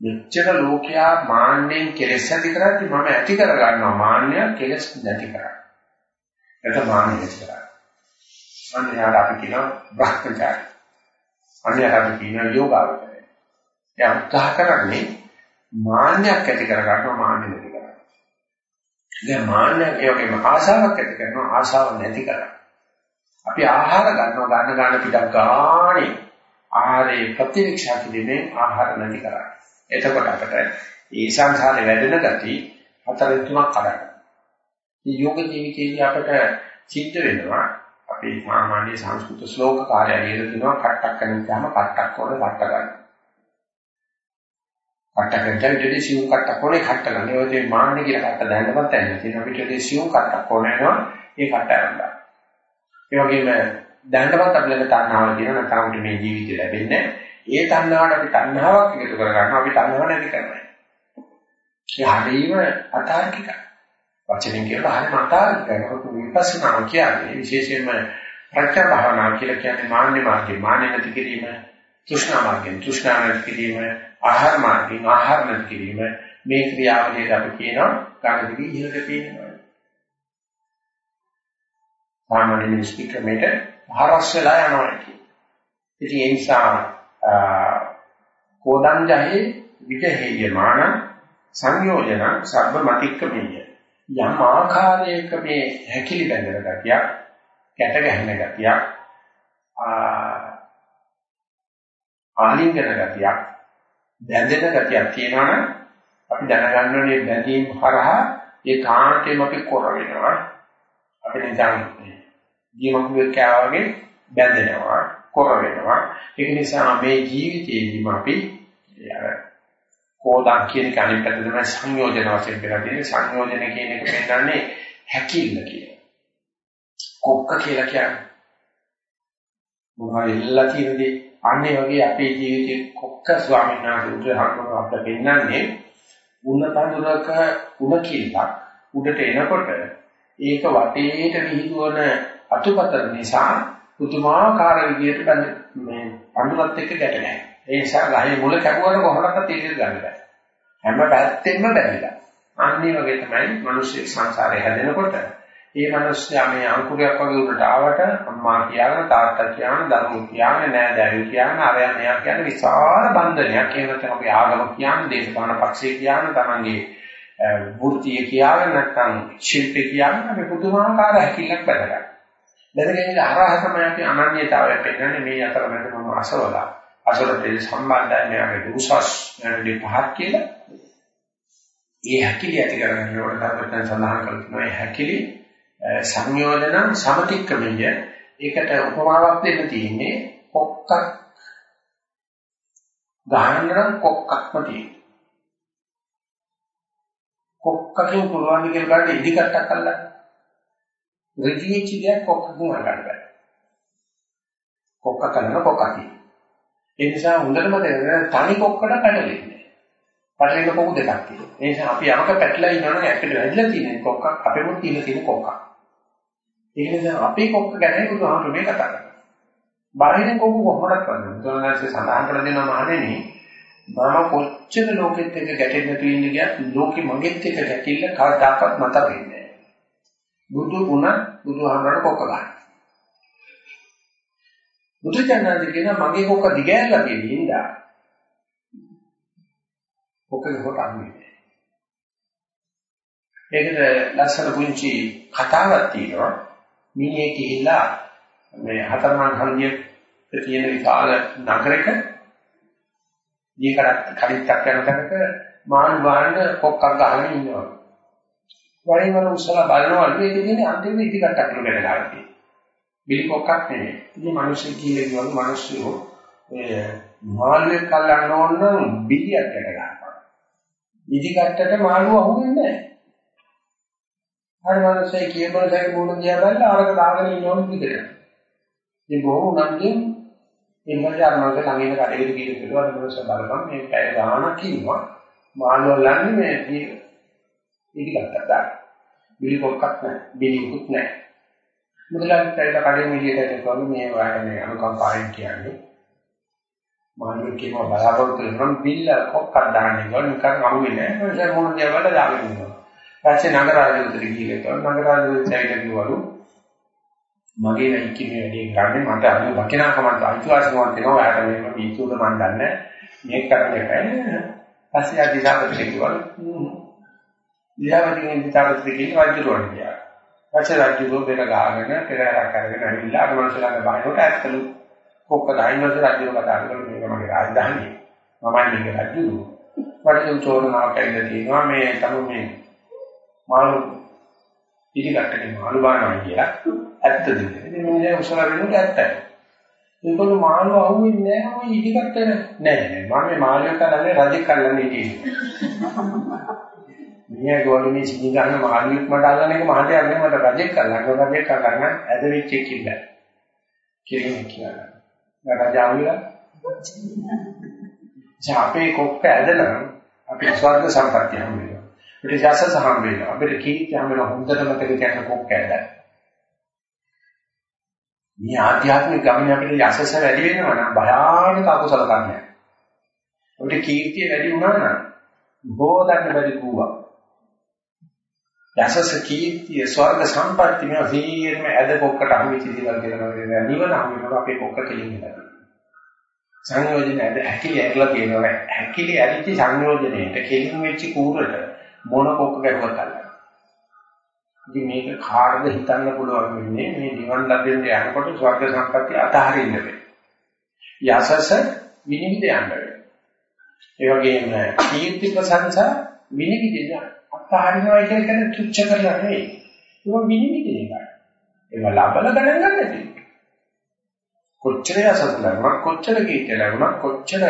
මෙච්චර ලෝකයා මාන්නෙන් කෙලෙස් ඇති කරද්දී මම ඇති කර ගන්නවා මාන්නය කෙලෙස් නැති කරා. ඒක මාන්නය නැති කරා. අන්‍යයට අපි කියනවා භ්‍රමචාරය. අන්‍යයට අපි කියනවා යෝගාවචරය. එයා උත්සාහ කරන්නේ මාන්නයක් ඇති කර ගන්නවා මාන්නය නැති කරා. දැන් මාන්නයක් ඒ වගේම ආශාවක් ඇති කරනවා ආශාව නැති කරා. අපි ආහාර ගන්නවා ගන්න ගන්න පිටක් ගානේ ආහාරයේ ප්‍රතිවික්ෂා කිරීමෙන් ආහාර නැති කරන්නේ. එතකොට අපිට ඒ සංසාරේ වැඩෙන ගති හතර තුනක් කඩන්න. මේ යෝග ජීවිතයේදී අපිට සිද්ධ වෙනවා අපේ සාමාන්‍ය සංස්කෘත ශ්ලෝක කාර්යය කියනවා කට්ටක් කරනවාම කට්ටක් වල කට්ට ගන්න. කට්ට කරලා ඉතින් සිව් කට්ටක් වල කට්ට ගන්න. ඒ වගේ මාන්නේ කියලා කට්ට දැනනවත් නැහැ. ඉතින් අපිට සිව් කට්ටක් ඕනේනවා ඒ කට්ට අරන් ඒ වගේම දැනටමත් අපි ළඟ තණ්හාව තියෙන නැත්නම් මේ ජීවිතය ලැබෙන්නේ ඒ තණ්හාවට අපි තණ්හාවක් එකතු කර ගන්නවා අපි තණ්හාව නැති කරනවා. ඒ හරීම අතාර්කිකයි. වචනෙන් කියනවා හරිම අතාර්කිකයි. මොකද විපස්සනා කියන්නේ විශේෂයෙන්ම ප්‍රඥා භාවනා කියලා කියන්නේ මාන්නේ මාර්ගේ මාන්නේ නැති කිරීම, තෘෂ්ණා මාර්ගෙන් තෘෂ්ණා නැති කිරීම, ආහාර මාර්ගෙන් ආහාර නැති කිරීම මේ ක්‍රියාවලියට අපි කියනවා ගන්න දිවි ඉහළට තියෙනවා. සාමාන්‍ය මිනිස් ක්‍රමයට හරස් වෙලා යනවා කියන්නේ. ඉතින් ඒ නිසා කෝදං ජහේ විජහේයමාන සංයෝජන සබ්බ මතික්කමෙය. යම් ආකාරයක මේ හැකිලි බැඳෙන ගතියක්, කැට ගැහෙන ගතියක්, ආලිංගන ගතියක්, බැඳෙන ගතියක් තියෙනවනම් අපි දැනගන්න ඕනේ බැඳීම් හරහා ඒ කාන්තේම අපි කර වෙනවා. අපිට දැන් ජීවකුවෙක් කෑවාගේ බැඳෙනවා, කොර වෙනවා. ඒක නිසා මේ ජීවිතයේදීම අපි අර කෝදා කියන කණින් පැත්ත තමයි සංයෝජන වශයෙන් කියලා තියෙන්නේ. සංයෝජන කියන එක පෙන්නන්නේ හැකිල්ල කියලා. කොක්ක කියලා කියන්නේ. මොනවා ඉල්ලලා තියෙනදී අන්නේ වගේ අපේ ජීවිතේ කොක්ක ස්වාමීන් වහන්සේ උදාහරණයක් අපිට පෙන්නන්නේ උන්නතඳුරක උණ කිල්ලක් උඩට එනකොට ඒක වටේට විහිදුවන අතුපතර නිසා පුදුමාකාර විදියට බඳ මේ අඳුරත් එක්ක ගැට නැහැ. ඒ නිසා ගහේ මුල කැපුවම කොහොමද තීරය ගන්න බෑ. හැම පැත්තෙම බැරිලා. අන්නේ වගේ තමයි මිනිස්සු සංසාරේ හැදෙනකොට ඒ මිනිස්සයා මේ අංකුරයක් වගේ උඩට ආවට අම්මා කියන තාත්තා කියන දරුවෝ කියන නෑදෑයෝ කියන අරයන් මෙයා කියන විශාල බන්ධනයක්. ඒකට අපි ආගම කියන දේශපාලන පක්ෂය කියන තමන්ගේ වෘත්තිය කියන නැත්නම් ශිල්පේ කියන අපි පුදුමාකාර හැකියාවක් බදගන්න. දැනගෙන අරහ තමයි අපි අනන්‍යතාවය පෙන්වන්නේ මේ අතරමැද මම අසවලා. අසවලට සම්බන්ධයි මෙයාගේ දුසස් නැරෙදි පහක් කියලා. ඒ හැකිලි ඇති කරගන්න ඕන තරමට සඳහන් කරනවා ඒ හැකිලි සංයෝජන සමතික්‍රමය ඒකට උපමාවක් දෙන්න තියෙන්නේ කොක්කක් ගහන්න කොක්කක්ම තියෙනවා කොක්කකින් පුළුවන් කියලා ගන්න ඉදි කට්ටක් අල්ලන්න ඍජුවෙච්ච දෙයක් කොක්කකින් අල්ලන්න බෑ. කොක්ක කරන කොක්කකින්. ඒ නිසා හොඳටම තේරෙන තනි කොක්කට පැටලෙන්නේ. පැටලෙන කොකු දෙකක් තියෙනවා. ඒ නිසා අපි යමක පැටලලා ඉන්නවනම් අපිට වැදිලා තියෙන කොක්ක අපෙමුත් තියෙන තියෙන කොක්ක. ඒ නිසා අපේ කොක්ක ගැන බුදුහාමුදුරු මේ කතා කරන්නේ. බාහිරින් කොක්ක කොහොමද කරන්නේ? බුදුරජාණන්සේ සඳහන් කළ දෙනවා මහණෙනි මම කොච්චර ලෝකෙත් එක්ක ගැටෙන්න තියෙන්නේ කියත් ලෝකෙ මගෙත් එක්ක ගැටිල්ල කවදාකවත් මත වෙන්නේ නැහැ. බුදු ගුණ බුදුහාමුදුරට කොක්ක ගන්න. බුදුචානන්ද කියන මගේ කොක්ක දිගෑරලා තියෙන ඉඳා කොක්කේ කොට අන්නේ. ඒකට ලස්සන පුංචි කතාවක් තියෙනවා. මිනිහේ ගිහිල්ලා මේ හතරමං හල්දියේ තියෙන විශාල නගරයක දීකරත් කරිත්තක් යන තැනක මාළු බාන්න කොක්කක් ගහගෙන ඉන්නවා. වරින් වර උස්සලා බලනවා මේකේ තියෙන අන්තිම ඉදිකටක් ලුකට දාලා තියෙනවා. බිලි කොක්කක් නෙමෙයි. ඉතින් මිනිස්සු කීලේ වගේ මිනිස්සු ඒ මාළුවෙක් කල්ලන්න ඕන නම් බිලියක් ගැට ගන්නවා. ඉදිකටට මාළුව අහුවෙන්නේ නැහැ. හරි මිනිස්සේ කියපල දැක මොන දිහා බලලා අරක දාගෙන ඉන්නවලු විදිහට. ඉතින් බොහොම උනන්දුවෙන් එන්නදී අර මගේ ළඟ ඉන්න කඩේට ගිහින් බැලුවා අර මිනිස්සා බලපන් මේ පැය ගාණක් කිව්වා මාළුව ලන්නේ මේ ඉදිකටට දාන්න. බිලි කොක්කක් නැහැ. බිලිකුත් නැහැ. මුදලාලි පැවිලා කඩේ මිලියට එනකොට මේ වාගේ මේ අනුකම්පාවෙන් කියන්නේ මානව කීම බලාපොරොත්තු වෙන බිල්ල කොක්කක් දාන්නේ නෝ නිකන් අහුවෙන්නේ නැහැ මොන දේ වල දාගෙන ඉන්නවා පස්සේ නගරාජුතුට ගිහලා නගරාජුතුට ඇවිල්ලා කිව්වලු මගේ නැති මේ වැඩේ කරන්නේ මට අද වකිනාකමක් අයිතිවාසිකමක් දෙනවා. ඔයාලට මේක පිටුද මන් දන්නේ මේක කරන්නේ නැහැ පස්සේ ආ දිසාවට කිව්වලු දිසාවටින් දිසාවට කිව්වා වෛද්‍යරුවන් ගියා. පස්සේ රාජ්‍යෝ බෙර ගාගෙන පෙරහැරක් කරගෙන ඇවිල්ලා අර මනුස්සයලගේ බාහිරට ඇත්තලු කොක්ක දායින්වස රාජ්‍යෝ කතා කරලා මේක මගේ රාජධානිය. මමයි මේක රාජ්‍යෝ වඩේ චෝරනාවක් ඇවිල්ලා තියෙනවා මේ තමයි මේ මාළු ඉදිකට්ටේ මාළු බානවා කියලා ඇත්තද ඉතින් මේ උසල වෙනුට ඇත්තයි ඒකළු මාළු අහුවෙන්නේ නැහැ ඔය ඉදිකට්ටේ නෑ නෑ. මම මේ මාළුවට නන්නේ රජෙක් කල්ලන්නේ ඉතින් මිනිහා ගෝලු මේ සිහි ගන්න මහල්ලෙක් මට අල්ලන එක මහලයක් නෙමෙයි මට රජෙක් අල්ලන්න රජෙක් අල්ලන්න ඇද වෙච්ච එකක් ඉන්න. කියලා. රජාවිලා අපේ කොක්ක ඇදලා අපේ ස්වර්ග සම්පත්තිය හම් වෙනවා. අපිට ජසස හම් වෙනවා. අපිට කීර්ති හම් වෙනවා. හොඳට මතක තියාගන්න කොක්ක ඇදලා. මේ ආධ්‍යාත්මික ගමනේ අපිට යසස වැඩි වෙනවා නම් භයානක අකුසල කර්මයක්. අපිට කීර්තිය වැඩි වුණා නම් බෝධන්න බැරි වූවා. යසස කීර්තිය ස්වර්ග සම්පත්තිය මේ සීරම ඇද කොක්කට අහුවෙච්ච දේවල් කියලා නිවන අහුවෙනකොට අපේ කොක්ක කෙලින්නේ සංයෝජන ඇද හැකිලි ඇරලා කියනවා හැකිලි ඇරිච්ච සංයෝජනයේට කෙලින් වෙච්ච කූරට මොන කොක්ක ගැටුවත් අල්ලන්න. ඉතින් මේක කාර්ද හිතන්න පුළුවන් වෙන්නේ මේ නිවන් ලැබෙන්න යනකොට ස්වර්ග සම්පත්තිය අතහරින්න වෙන්නේ. යසස විනිවිද යන්න වෙන්නේ. ඒ වගේම කීර්ති ප්‍රශංසා විනිවිද අත්හරිනවා කියන එක තුච්ච කරලා නෙවෙයි. ඒක විනිවිද එකයි. ඒක ලබල ගණන් ගන්න නැති. කොච්චර යසත් ලැබුණා කොච්චර කීර්තිය ලැබුණා කොච්චර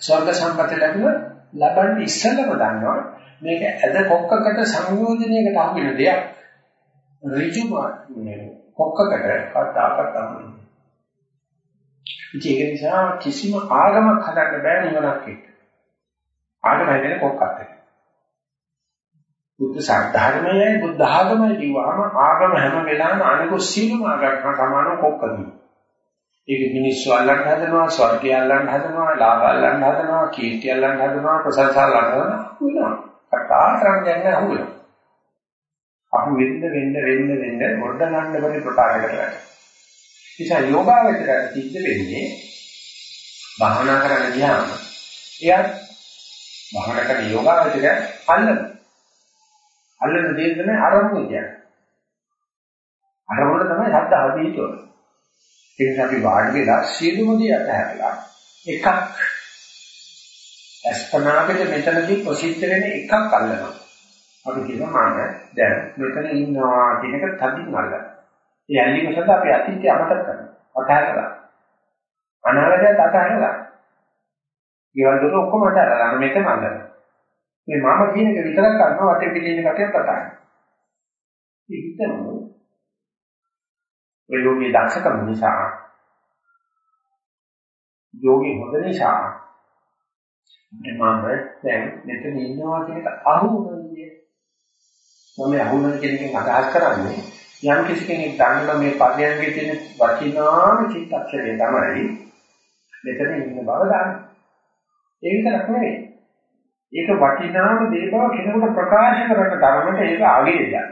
ස්වර්ග සම්පත ලැබුණා ලබන්නේ ඉස්සෙල්ලම දන්නවා මේක ඇද කොක්කකට සංයෝජනයකට අහු වෙන දෙයක්. ඍජුම කොක්කකට කතාකට අහු ඒක නිසා කිසිම ආගමක් හදන්න බෑ නිවනක් එක්ක. ආගම හැදෙන්නේ කොක්කත් එක්ක. බුද්ධ සාධර්මයයි බුද්ධ ආගමයි කිව්වම ආගම හැම වෙලාවෙම අනිකෝ සීලම ආගමකට සමානව කොක්කදී. ඒක මිනිස්සු අල්ලන්න හදනවා, ස්වර්ගය අල්ලන්න හදනවා, ලාභ අල්ලන්න හදනවා, කීර්තිය අල්ලන්න හදනවා, ප්‍රශංසා අල්ලන්න හදනවා. වෙනවා. කතා කරන්නේ නැහැ අහුවෙනවා. අහු වෙන්න වෙන්න වෙන්න වෙන්න මොඩ ගන්න බැරි ප්‍රකාරයකට වැටෙනවා. නිසා යෝගාවචරයට සිද්ධ වෙන්නේ භාවනා කරන්න ගියාම එයා භාවනා කරන යෝගාවචරය අල්ලනවා. අල්ලන දේ තමයි අරමුණ කියන්නේ. අරමුණ තමයි ශ්‍රද්ධාව පිටවන්නේ. ඒ නිසා අපි වාඩි වෙලා සියලුම දේ අතහැරලා එකක් අස්පනාකට මෙතනදී ප්‍රසිද්ධ වෙන එකක් අල්ලනවා. අපි කියනවා මම දැන් මෙතන ඉන්නවා කියන එක තදින් අල්ලනවා. ඒ ඇල්ලීම සඳහා අපි අතීතය අමතක කරනවා. අතහැරලා. අනාගතයත් අතහැරලා. ඊවල දුක ඔක්කොම අතහැරලා මෙතන අල්ලනවා. මේ මම කියන එක විතරක් කරනවා වටේ පිටින් ඉන්න කටියක් කතා කරනවා. ඒ හිතමු ඒ යෝගී දක්ෂකම නිසා යෝගී හොඳ නිසා මම දැන් මෙතන ඉන්නවා කියන එක අහුවෙන්නේ. මම අහුවෙන කෙනකින් අදහස් කරන්නේ යම් කිසි කෙනෙක් දන්නවා මේ පදයන්ගේ තියෙන වචිනාම චිත්තක්ෂරය තමයි මෙතන ඉන්න බව දන්නේ. ඒ විතරක් නෙවෙයි. ඒක වචිනාම දේ බව කෙනෙකුට ප්‍රකාශ කරන ධර්මයට ඒක ආගේ යන.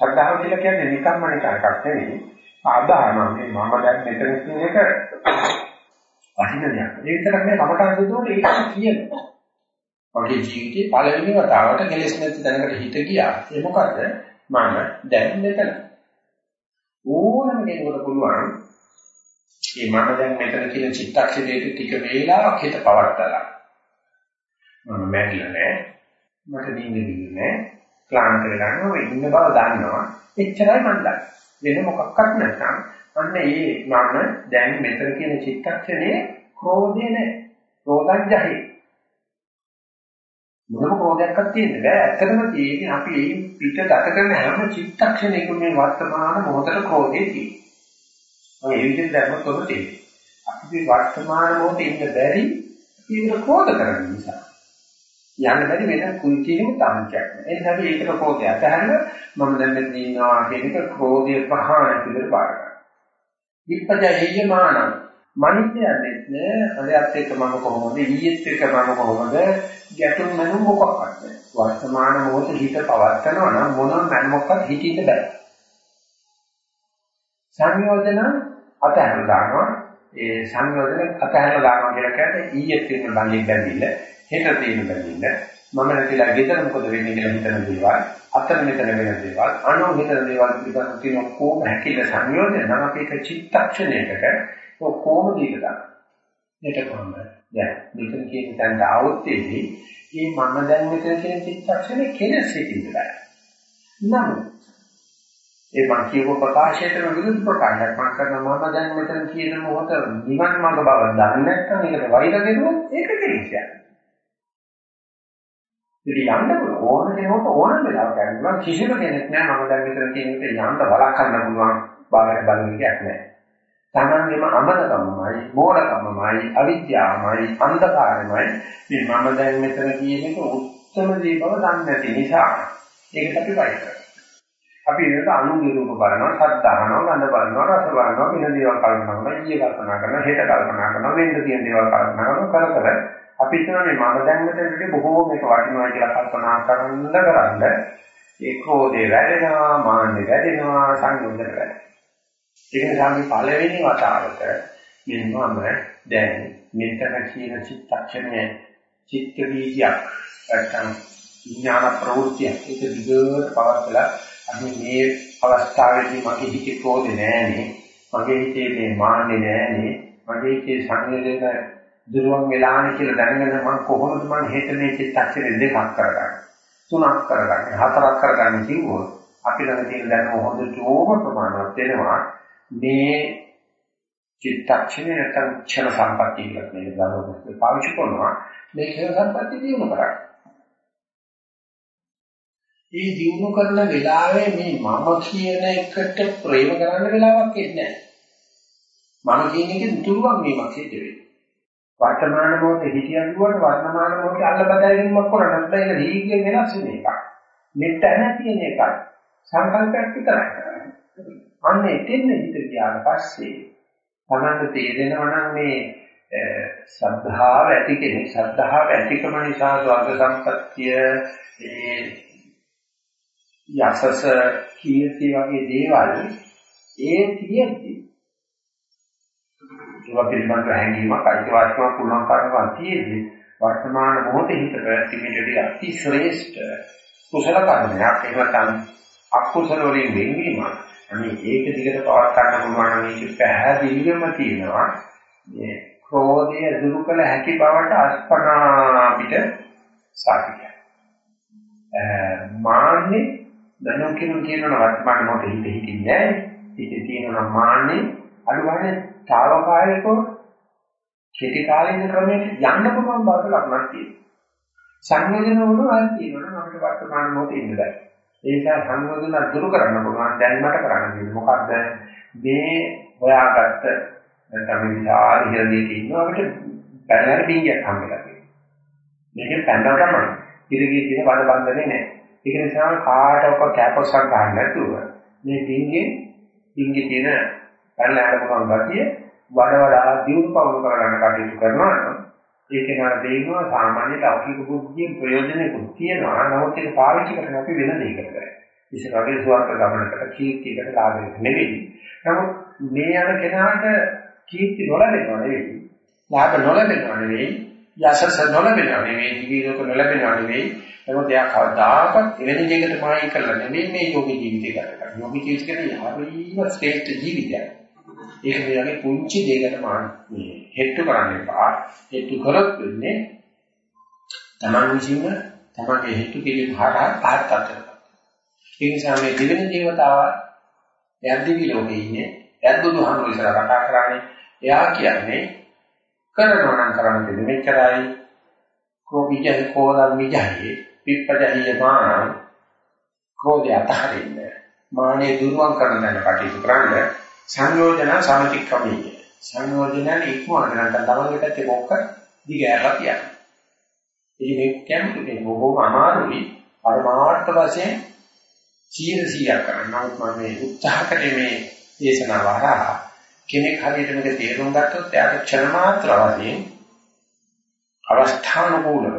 ශ්‍රද්ධාව කියලා කියන්නේ නිකම්ම නිකන් එකක් නෙවෙයි. ආදාන මේ මම දැන් මෙතන කියන එක වටින දෙයක්. ඒ විතරක් නෙවෙයි කමටහන් දෙනකොට ඒක කියනවා. මගේ ජීවිතේ පළවෙනි වතාවට කෙලෙස් නැති තැනකට හිත ගියා. ඒ මොකද? මම දැන් මෙතන. ඕනම කෙනෙකුට පුළුවන් මේ මම දැන් මෙතන කියන චිත්තක්ෂණයේ ටික වේලාවක් හිත පවත්තලා. මම මැරිලා නෑ. මට නිින්දෙන්නේ නෑ. ක්ලාන්ත වෙලා නෑ. ඉන්න බව දන්නවා. එච්චරයි මම දන්නේ. වෙන මොකක්වත් නැත්නම් අන්න ඒ මම දැන් මෙතන කියන චිත්තක්ෂණයේ ක්‍රෝධය නෑ. ක්‍රෝධජ්ජහේ මොනම කෝපයක්වත් තියෙන්නේ බෑ. ඇත්තටම තියෙන්නේ අපි ඒ පිට ගත කරන හැම චිත්තක්ෂණයකම මේ වර්තමාන මොහොතට ක්‍රෝධේ තියෙනවා. ඔය ඒ විදිහට දැක්මත් ඔබ තියෙන්නේ. අපි වර්තමාන මොහොතේ ඉන්න බැරි ඊට ක්‍රෝධ කරන නිසා. යන්න බැරි වෙන කුංචිනෙම තංචයක් නෑ. ඒ නිසා ඒකට ක්‍රෝධය අතහැරලා මම දැන් මෙතන ඉන්නවා කියන එක ක්‍රෝධය ප්‍රහාණය පිළිබඳ බාර ගන්න. විපජය මානං මනිතයන්නේ නෑ අරයත් එක්ක මම කොහොමද ඊයේත් එක්ක මම කොහොමද ගැටුම් මනු මොකක්වත් නෑ වර්තමාන මොහොත හිත පවත්නවා නම් මොනම මනමක්වත් හිතින්න බෑ. සංයෝජන අතහැර දානවා. ඒ සංයෝජන අතහැර දානවා කියලා කියන්නේ ඊයේත් තියෙන බඳින් බැඳිල්ල හෙට තියෙන බැඳිල්ල මම නැතිලා ගෙදර මොකද වෙන්නේ කියලා හිතන දේවල්. අතන මෙතන වෙන දේවල් අනෝ හිතන දේවල් පිළිබඳව තියෙන කොහොම හැකිල සංයෝජන නම් අපේ චිත්තක්ෂණයකට කොහොමද ඒක ගන්න? මේක කොහොමද? දැන් මෙතන කියන තැනට આવොත් එන්නේ මේ මම දැන් මෙතන කියන චිත්තක්ෂණේ කෙලෙස් හිතින්ද බෑ. නමුත් ඒ මං කියපු ප්‍රකාශයටම විරුද්ධ ප්‍රකාශයක් මම කරනවා මම දැන් මෙතන කියන මොහොත නිවන් මාර්ග බව දන්නේ නැත්නම් ඒකට වෛර දෙනොත් ඒක කෙලෙසයක්. ඉතින් යන්න ඕන කෙනෙකුට ඕන වෙලාවක යනවා කිසිම කෙනෙක් නෑ මම දැන් මෙතන කියන එක යන්න වළක්වන්න පුළුවන් බාහිර බලන එකක් නෑ. තමන්ගේම අමනකමයි, මෝඩකමයි, අවිද්‍යාවමයි, අන්ධකාරමයි මේ මම දැන් මෙතන කියන එක උත්තම දේ බව දන්නේ නැති නිසා ඒකට අපි වෛර කරනවා. අපි ඒකට අනුගේ රූප බලනවා, සද්ද අහනවා, ගඳ බලනවා, රස බලනවා, වෙන දේවල් කල්පනා කරනවා, ඊයේ කල්පනා කරනවා, හෙට කල්පනා කරනවා, වෙන්න තියෙන දේවල් කල්පනා කරනවා, කර කර අපි හිතනවා මේ මම දැන් මෙතනදී බොහෝ මේක වටිනවා කියලා කල්පනා කරන්න කරන්න ඒ ක්‍රෝධේ වැඩෙනවා, මාන්නේ වැඩෙනවා, සංයෝජන වැඩෙනවා. ඒක නිසා මේ පළවෙනි වතාවට මෙන්නම දැන් මෙතන කියන චිත්තක්ෂණයේ චිත්ත වීතියක් නැත්නම් විඥාන ප්‍රවෘත්තිය ඒක දිගට පවත්ලා අපි මේ අවස්ථාවේදී මගේ හිතේ ක්‍රෝධ නෑනේ මගේ හිතේ මේ මාන්නේ නෑනේ මගේ හිතේ සංවේදන දුරවන් වෙලානේ කියලා දැනගෙන මම කොහොමද මම හිත මේ චිත්තක්ෂණ දෙකක් කරගන්නේ තුනක් කරගන්නේ හතරක් කරගන්නේ කිව්වොත් අපි ළඟ තියෙන දැනුම හොඳටම ප්‍රමාණවත් වෙනවා මේ චිත්තක්ෂණය නැත්නම් ක්ෂණ සම්පත්තිය කියලා මේ දානෝත් පාවිච්චි කරනවා මේ ක්ෂණ සම්පත්තිය දිනු කරා. ඒ දිනු කරන වෙලාවේ මේ මම කියන එකට ප්‍රේම කරන්න වෙලාවක් එන්නේ නැහැ. මම කියන එකේ තුරුවක් මේවක් සිද්ධ වෙන්නේ. වර්තමාන මොහොතේ හිතියන් දුවට වර්තමාන මොහොතේ අල්ල බදාගැනීමක් කරා නැත්නම් ඒක දීර්ඝයෙන් වෙනස් වෙන එකක්. මෙතන තියෙන එකක් සංකල්පයක් විතරයි. අන්න එතෙන් හිත ගියාට පස්සේ තමන්ට තේරෙනවා නම් මේ ශ්‍රද්ධාව ඇති කෙනෙක් ශ්‍රද්ධාව ඇතිකම නිසා ස්වර්ග සම්පත්තිය ඒ යසස කීර්ති වගේ දේවල් ඒ තියෙද්දි ඒවා පිළිබඳව හැඟීමක් අයිතිවාසිකමක් පුළුවන් කරනවා තියෙද්දි වර්තමාන මොහොතේ හිත පැවැත්මේදී අති ශ්‍රේෂ්ඨ කුසල කර්මයක් එහෙම නැත්නම් අකුසල වලින් වෙන්වීමක් අනේ ඒක දිගට පවත් ගන්න පුළුවන් නම් මේක පැහැදිලිවම තියෙනවා මේ ක්‍රෝධය දුරු කළ හැකි බවට අස්පනා අපිට සාධිකයි. මාන්නේ දැනුම් කිනුම් කියනවා වර්තමාන මොහොතේ හිත හිටින්නේ නැහැ. හිතේ තියෙනවා මාන්නේ අනුවන්නේ తాවකාලිකව කෙටි කාලීන ක්‍රමයකට යන්න පුළුවන් බවට ලක්ෂණක් තියෙනවා. සංයෝජන වුණා තියෙනවා අපිට වර්තමාන මොහොතේ ඉන්න බෑ. ඒක සංවර්ධන දුරු කරන්න පුළුවන් දැන් මට කරන්න තියෙන්නේ මොකද්ද මේ හොයාගත්ත නැත්නම් විශාල ඉහළදී ඉන්නවා අපිට බැලලා බින්ගයක් හම්බෙලා තියෙනවා මේකෙන් පැනලා තමයි. ඉරගිය කියන වද බන්ධනේ නැහැ. ඒක නිසා කාටවත් කැපොසක් ගන්න නැතුව මේ ඩිංගේ ඩිංගේ තියෙන පැනලා යන පුළුවන් ගතිය වඩ වඩා දියුණු පවුණු කරගන්න කටයුතු කරනවා නම් ඒක නර දෙන්නවා සාමාන්‍ය ලෞකික බුද්ධියෙන් ප්‍රයෝජනෙකුත් තියෙනවා. නමුත් ඒක පාවිච්චි කරන අපි වෙන දෙයකට. ඉස්සරහේ සුවර්ග ගමනකට කීර්තියකට ලාභයකට නෙවෙයි. නමුත් මේ යන කෙනාට කීර්ති නොලැබෙනව නෙවෙයි. ලාභ නොලැබෙනව නෙවෙයි. යසස නොලැබෙනව නෙවෙයි. ජීවිතක නොලැබෙනව නෙවෙයි. නමුත් එයා කවදාකවත් එවැනි දෙයකට මායි කරලා නෙවෙයි මේ යෝගී ජීවිතය ගත කරන්නේ. යෝගී ජීවිතය කියන්නේ හරිම ශ්‍රේෂ්ඨ ජීවිතයක්. ඒක මේ පුංචි දෙයකට මාන මේ හෙට්ටු කරන්න එපා. හෙට්ටු කරොත් වෙන්නේ තමන් විසින්ම තමන්ගේ හෙට්ටු කිරීම හරහා පහත් අතර. ඒ නිසා මේ දෙවෙනි දේවතාව එයත් දිවි ලෝකේ ඉන්නේ. එයත් බුදුහාමුදුරුවෝ ඉස්සර කතා කරන්නේ. එයා කියන්නේ කරනවා නම් කරන්න දෙන්නේ මෙච්චරයි. කෝපිජයි කෝලම් මිජයි පිප්පජයි මාන කෝධය අතහරින්න. මානේ දුරුවන් කරන දන්න කටයුතු කරන්න සංයෝජන සමතික්‍රමී. සංයෝජන ඉක්මවන නැත්නම් තමන්ගේ පැත්තේ මොකක් දිගහැරලා කියන්නේ. ඉතින් මේ කියන්නේ බොහොම අමාරුයි පරමාර්ථ වශයෙන් 100 කරන්න. නමුත් මම මේ උත්සාහ කරේ මේ දේශනාව හරහා කෙනෙක් හරියට මේක තේරුම් ගත්තොත් එයාට ක්ෂණ මාත්‍ර වශයෙන් අවස්ථානුකූලව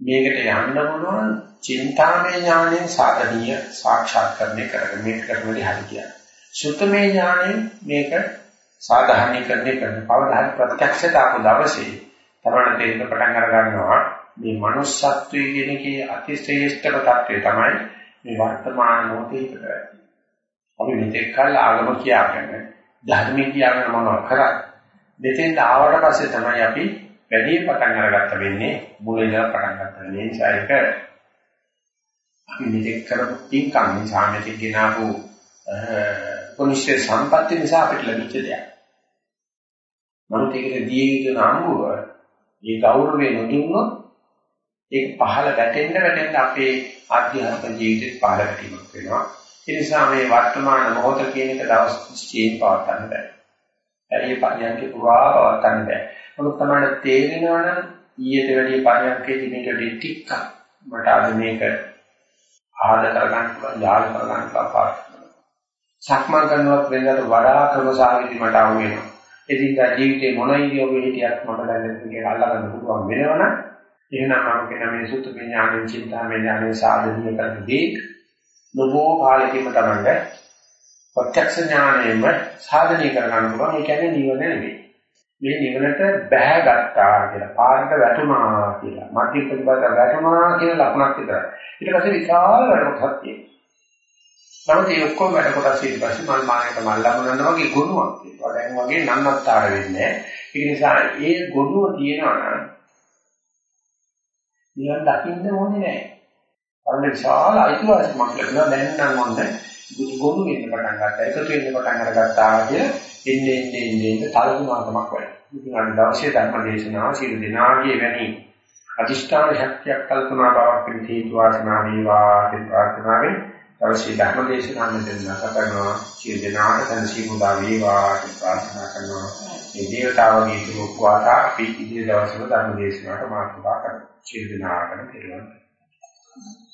මේකට යන්න පුළුවන් චින්තාමය ඥාණයෙන් සාධනීය සාක්ෂාත්කරණය කරගෙන මේක කරන්නේ හරි කියන්නේ. සුත්තමේ ඥාණයෙන් මේක සාධාරණීකරණය කරන පවදාහරි ප්‍රත්‍යක්ෂතාවු දවසේ තමයි තේරෙන්න පටන් අර ගන්නවා මේ manussත්වයේ කියන කේ අතිශ්‍රේෂ්ඨම தත්වය තමයි මේ වර්තමාන මොහොතේ ඉපදෙන්නේ. අපි මෙතෙක් කල් ආගම කියාගෙන ධර්ම කියාගෙන මොනවද කරන්නේ? දෙතෙන් ආවට පස්සේ තමයි අපි වැඩි පටන් අරගත්ත වෙන්නේ මුල ඉඳලා පටන් ගන්න නිසා ඒක අපි මෙතෙක් කරපු තින්කම් නිසා මෙතෙක් ගෙනාවු පොලිසිය සම්පත්‍ය නිසා අපිට ලැබිච්ච දෙයක්. නමුත් ඒකට දී යුතු නම්බුව ඒ ගෞරවය නොදුන්නොත් ඒක පහළ වැටෙන්න වැටෙන්න අපේ ආධ්‍යාත්මික ජීවිතේ පහළ වැටීමක් වෙනවා. ඒ නිසා මේ වර්තමාන මොහොත කියන එක දවස් 30 පවත්වන්න බෑ. ඒ පරියන්ක පුරා පවත්වන්න බෑ. මොකද තමයි තේරෙනවා නම් ඊට වැඩි පරියන්කේ දිනට ටිකක් මට අද මේක ආද කරගන්න පුළුවන්, යාල කරගන්න පාපාර. සක්මන් කරනවත් වෙනකට වඩා ක්‍රමසාවිදි මට අහු වෙනවා. එදින්දා ජීවිතේ මොන ඉරියව්වෙ හිටියත් මට දැන් මේක අල්ලගන්න පුළුවන් වෙනවනම් එහෙනම් මම කියන මේ සුත්තු විඥානෙන් චින්තාමය ඥානෙ සාධනීය කරදී නොබෝ කාලෙකින් තමයි ප්‍රත්‍යක්ෂ ඥාණයෙන්ම සාධනීය කරගන්න පුළුවන්. ඒ කියන්නේ නිවන නෙවෙයි. මේ නිවනට බැහැගත්තා කියලා පාරට වැටුණා කියලා මධ්‍ය ප්‍රතිපද වැටුණා කියන ලකුණක් විතරයි. ඊට පස්සේ විශාල වැඩ කොටසක් තියෙනවා. නමුත් මේ ඔක්කොම වැඩ කොටස් ඊට පස්සේ මල් මානකට මල් ලබනවා වගේ ගුණයක් තියෙනවා. දැන් වගේ නන්නත්තර වෙන්නේ. ඒ නිසා ඒ ගුණුව තියෙනවා නම් නිවන් දකින්න ඕනේ නැහැ. අන්න විශාල අයිතිවාසිකමක් ලැබෙනවා දැන් නම් ඔන්න ගොනු වෙන්න පටන් ගත්තා. එකතු වෙන්න පටන් අරගත්තා කිය එන්නේ එන්නේ එන්නේ තලතුමාකමක් වෙයි. ඉතින් අද දවසේ ධර්ම දේශනාව සියලු දෙනාගේ වැනි අදිෂ්ඨාන ශක්තියක් කල්පනා බවක් පිට හේතු වාසනා වේවා කියන ප්‍රාර්ථනාවෙන් දවසේ ධර්ම දේශනාව මෙතන නැසකනවා සියලු දෙනාට සනසීමුදා වේවා කියන ප්‍රාර්ථනා කරනවා. මේ දේවතාවගේ දුක්වාතා අපි ඉදිරි දවස්වල ධර්ම දේශනාවට මාතෘකා කරමු. සියලු දෙනාටම පිළිවන්. Thank you.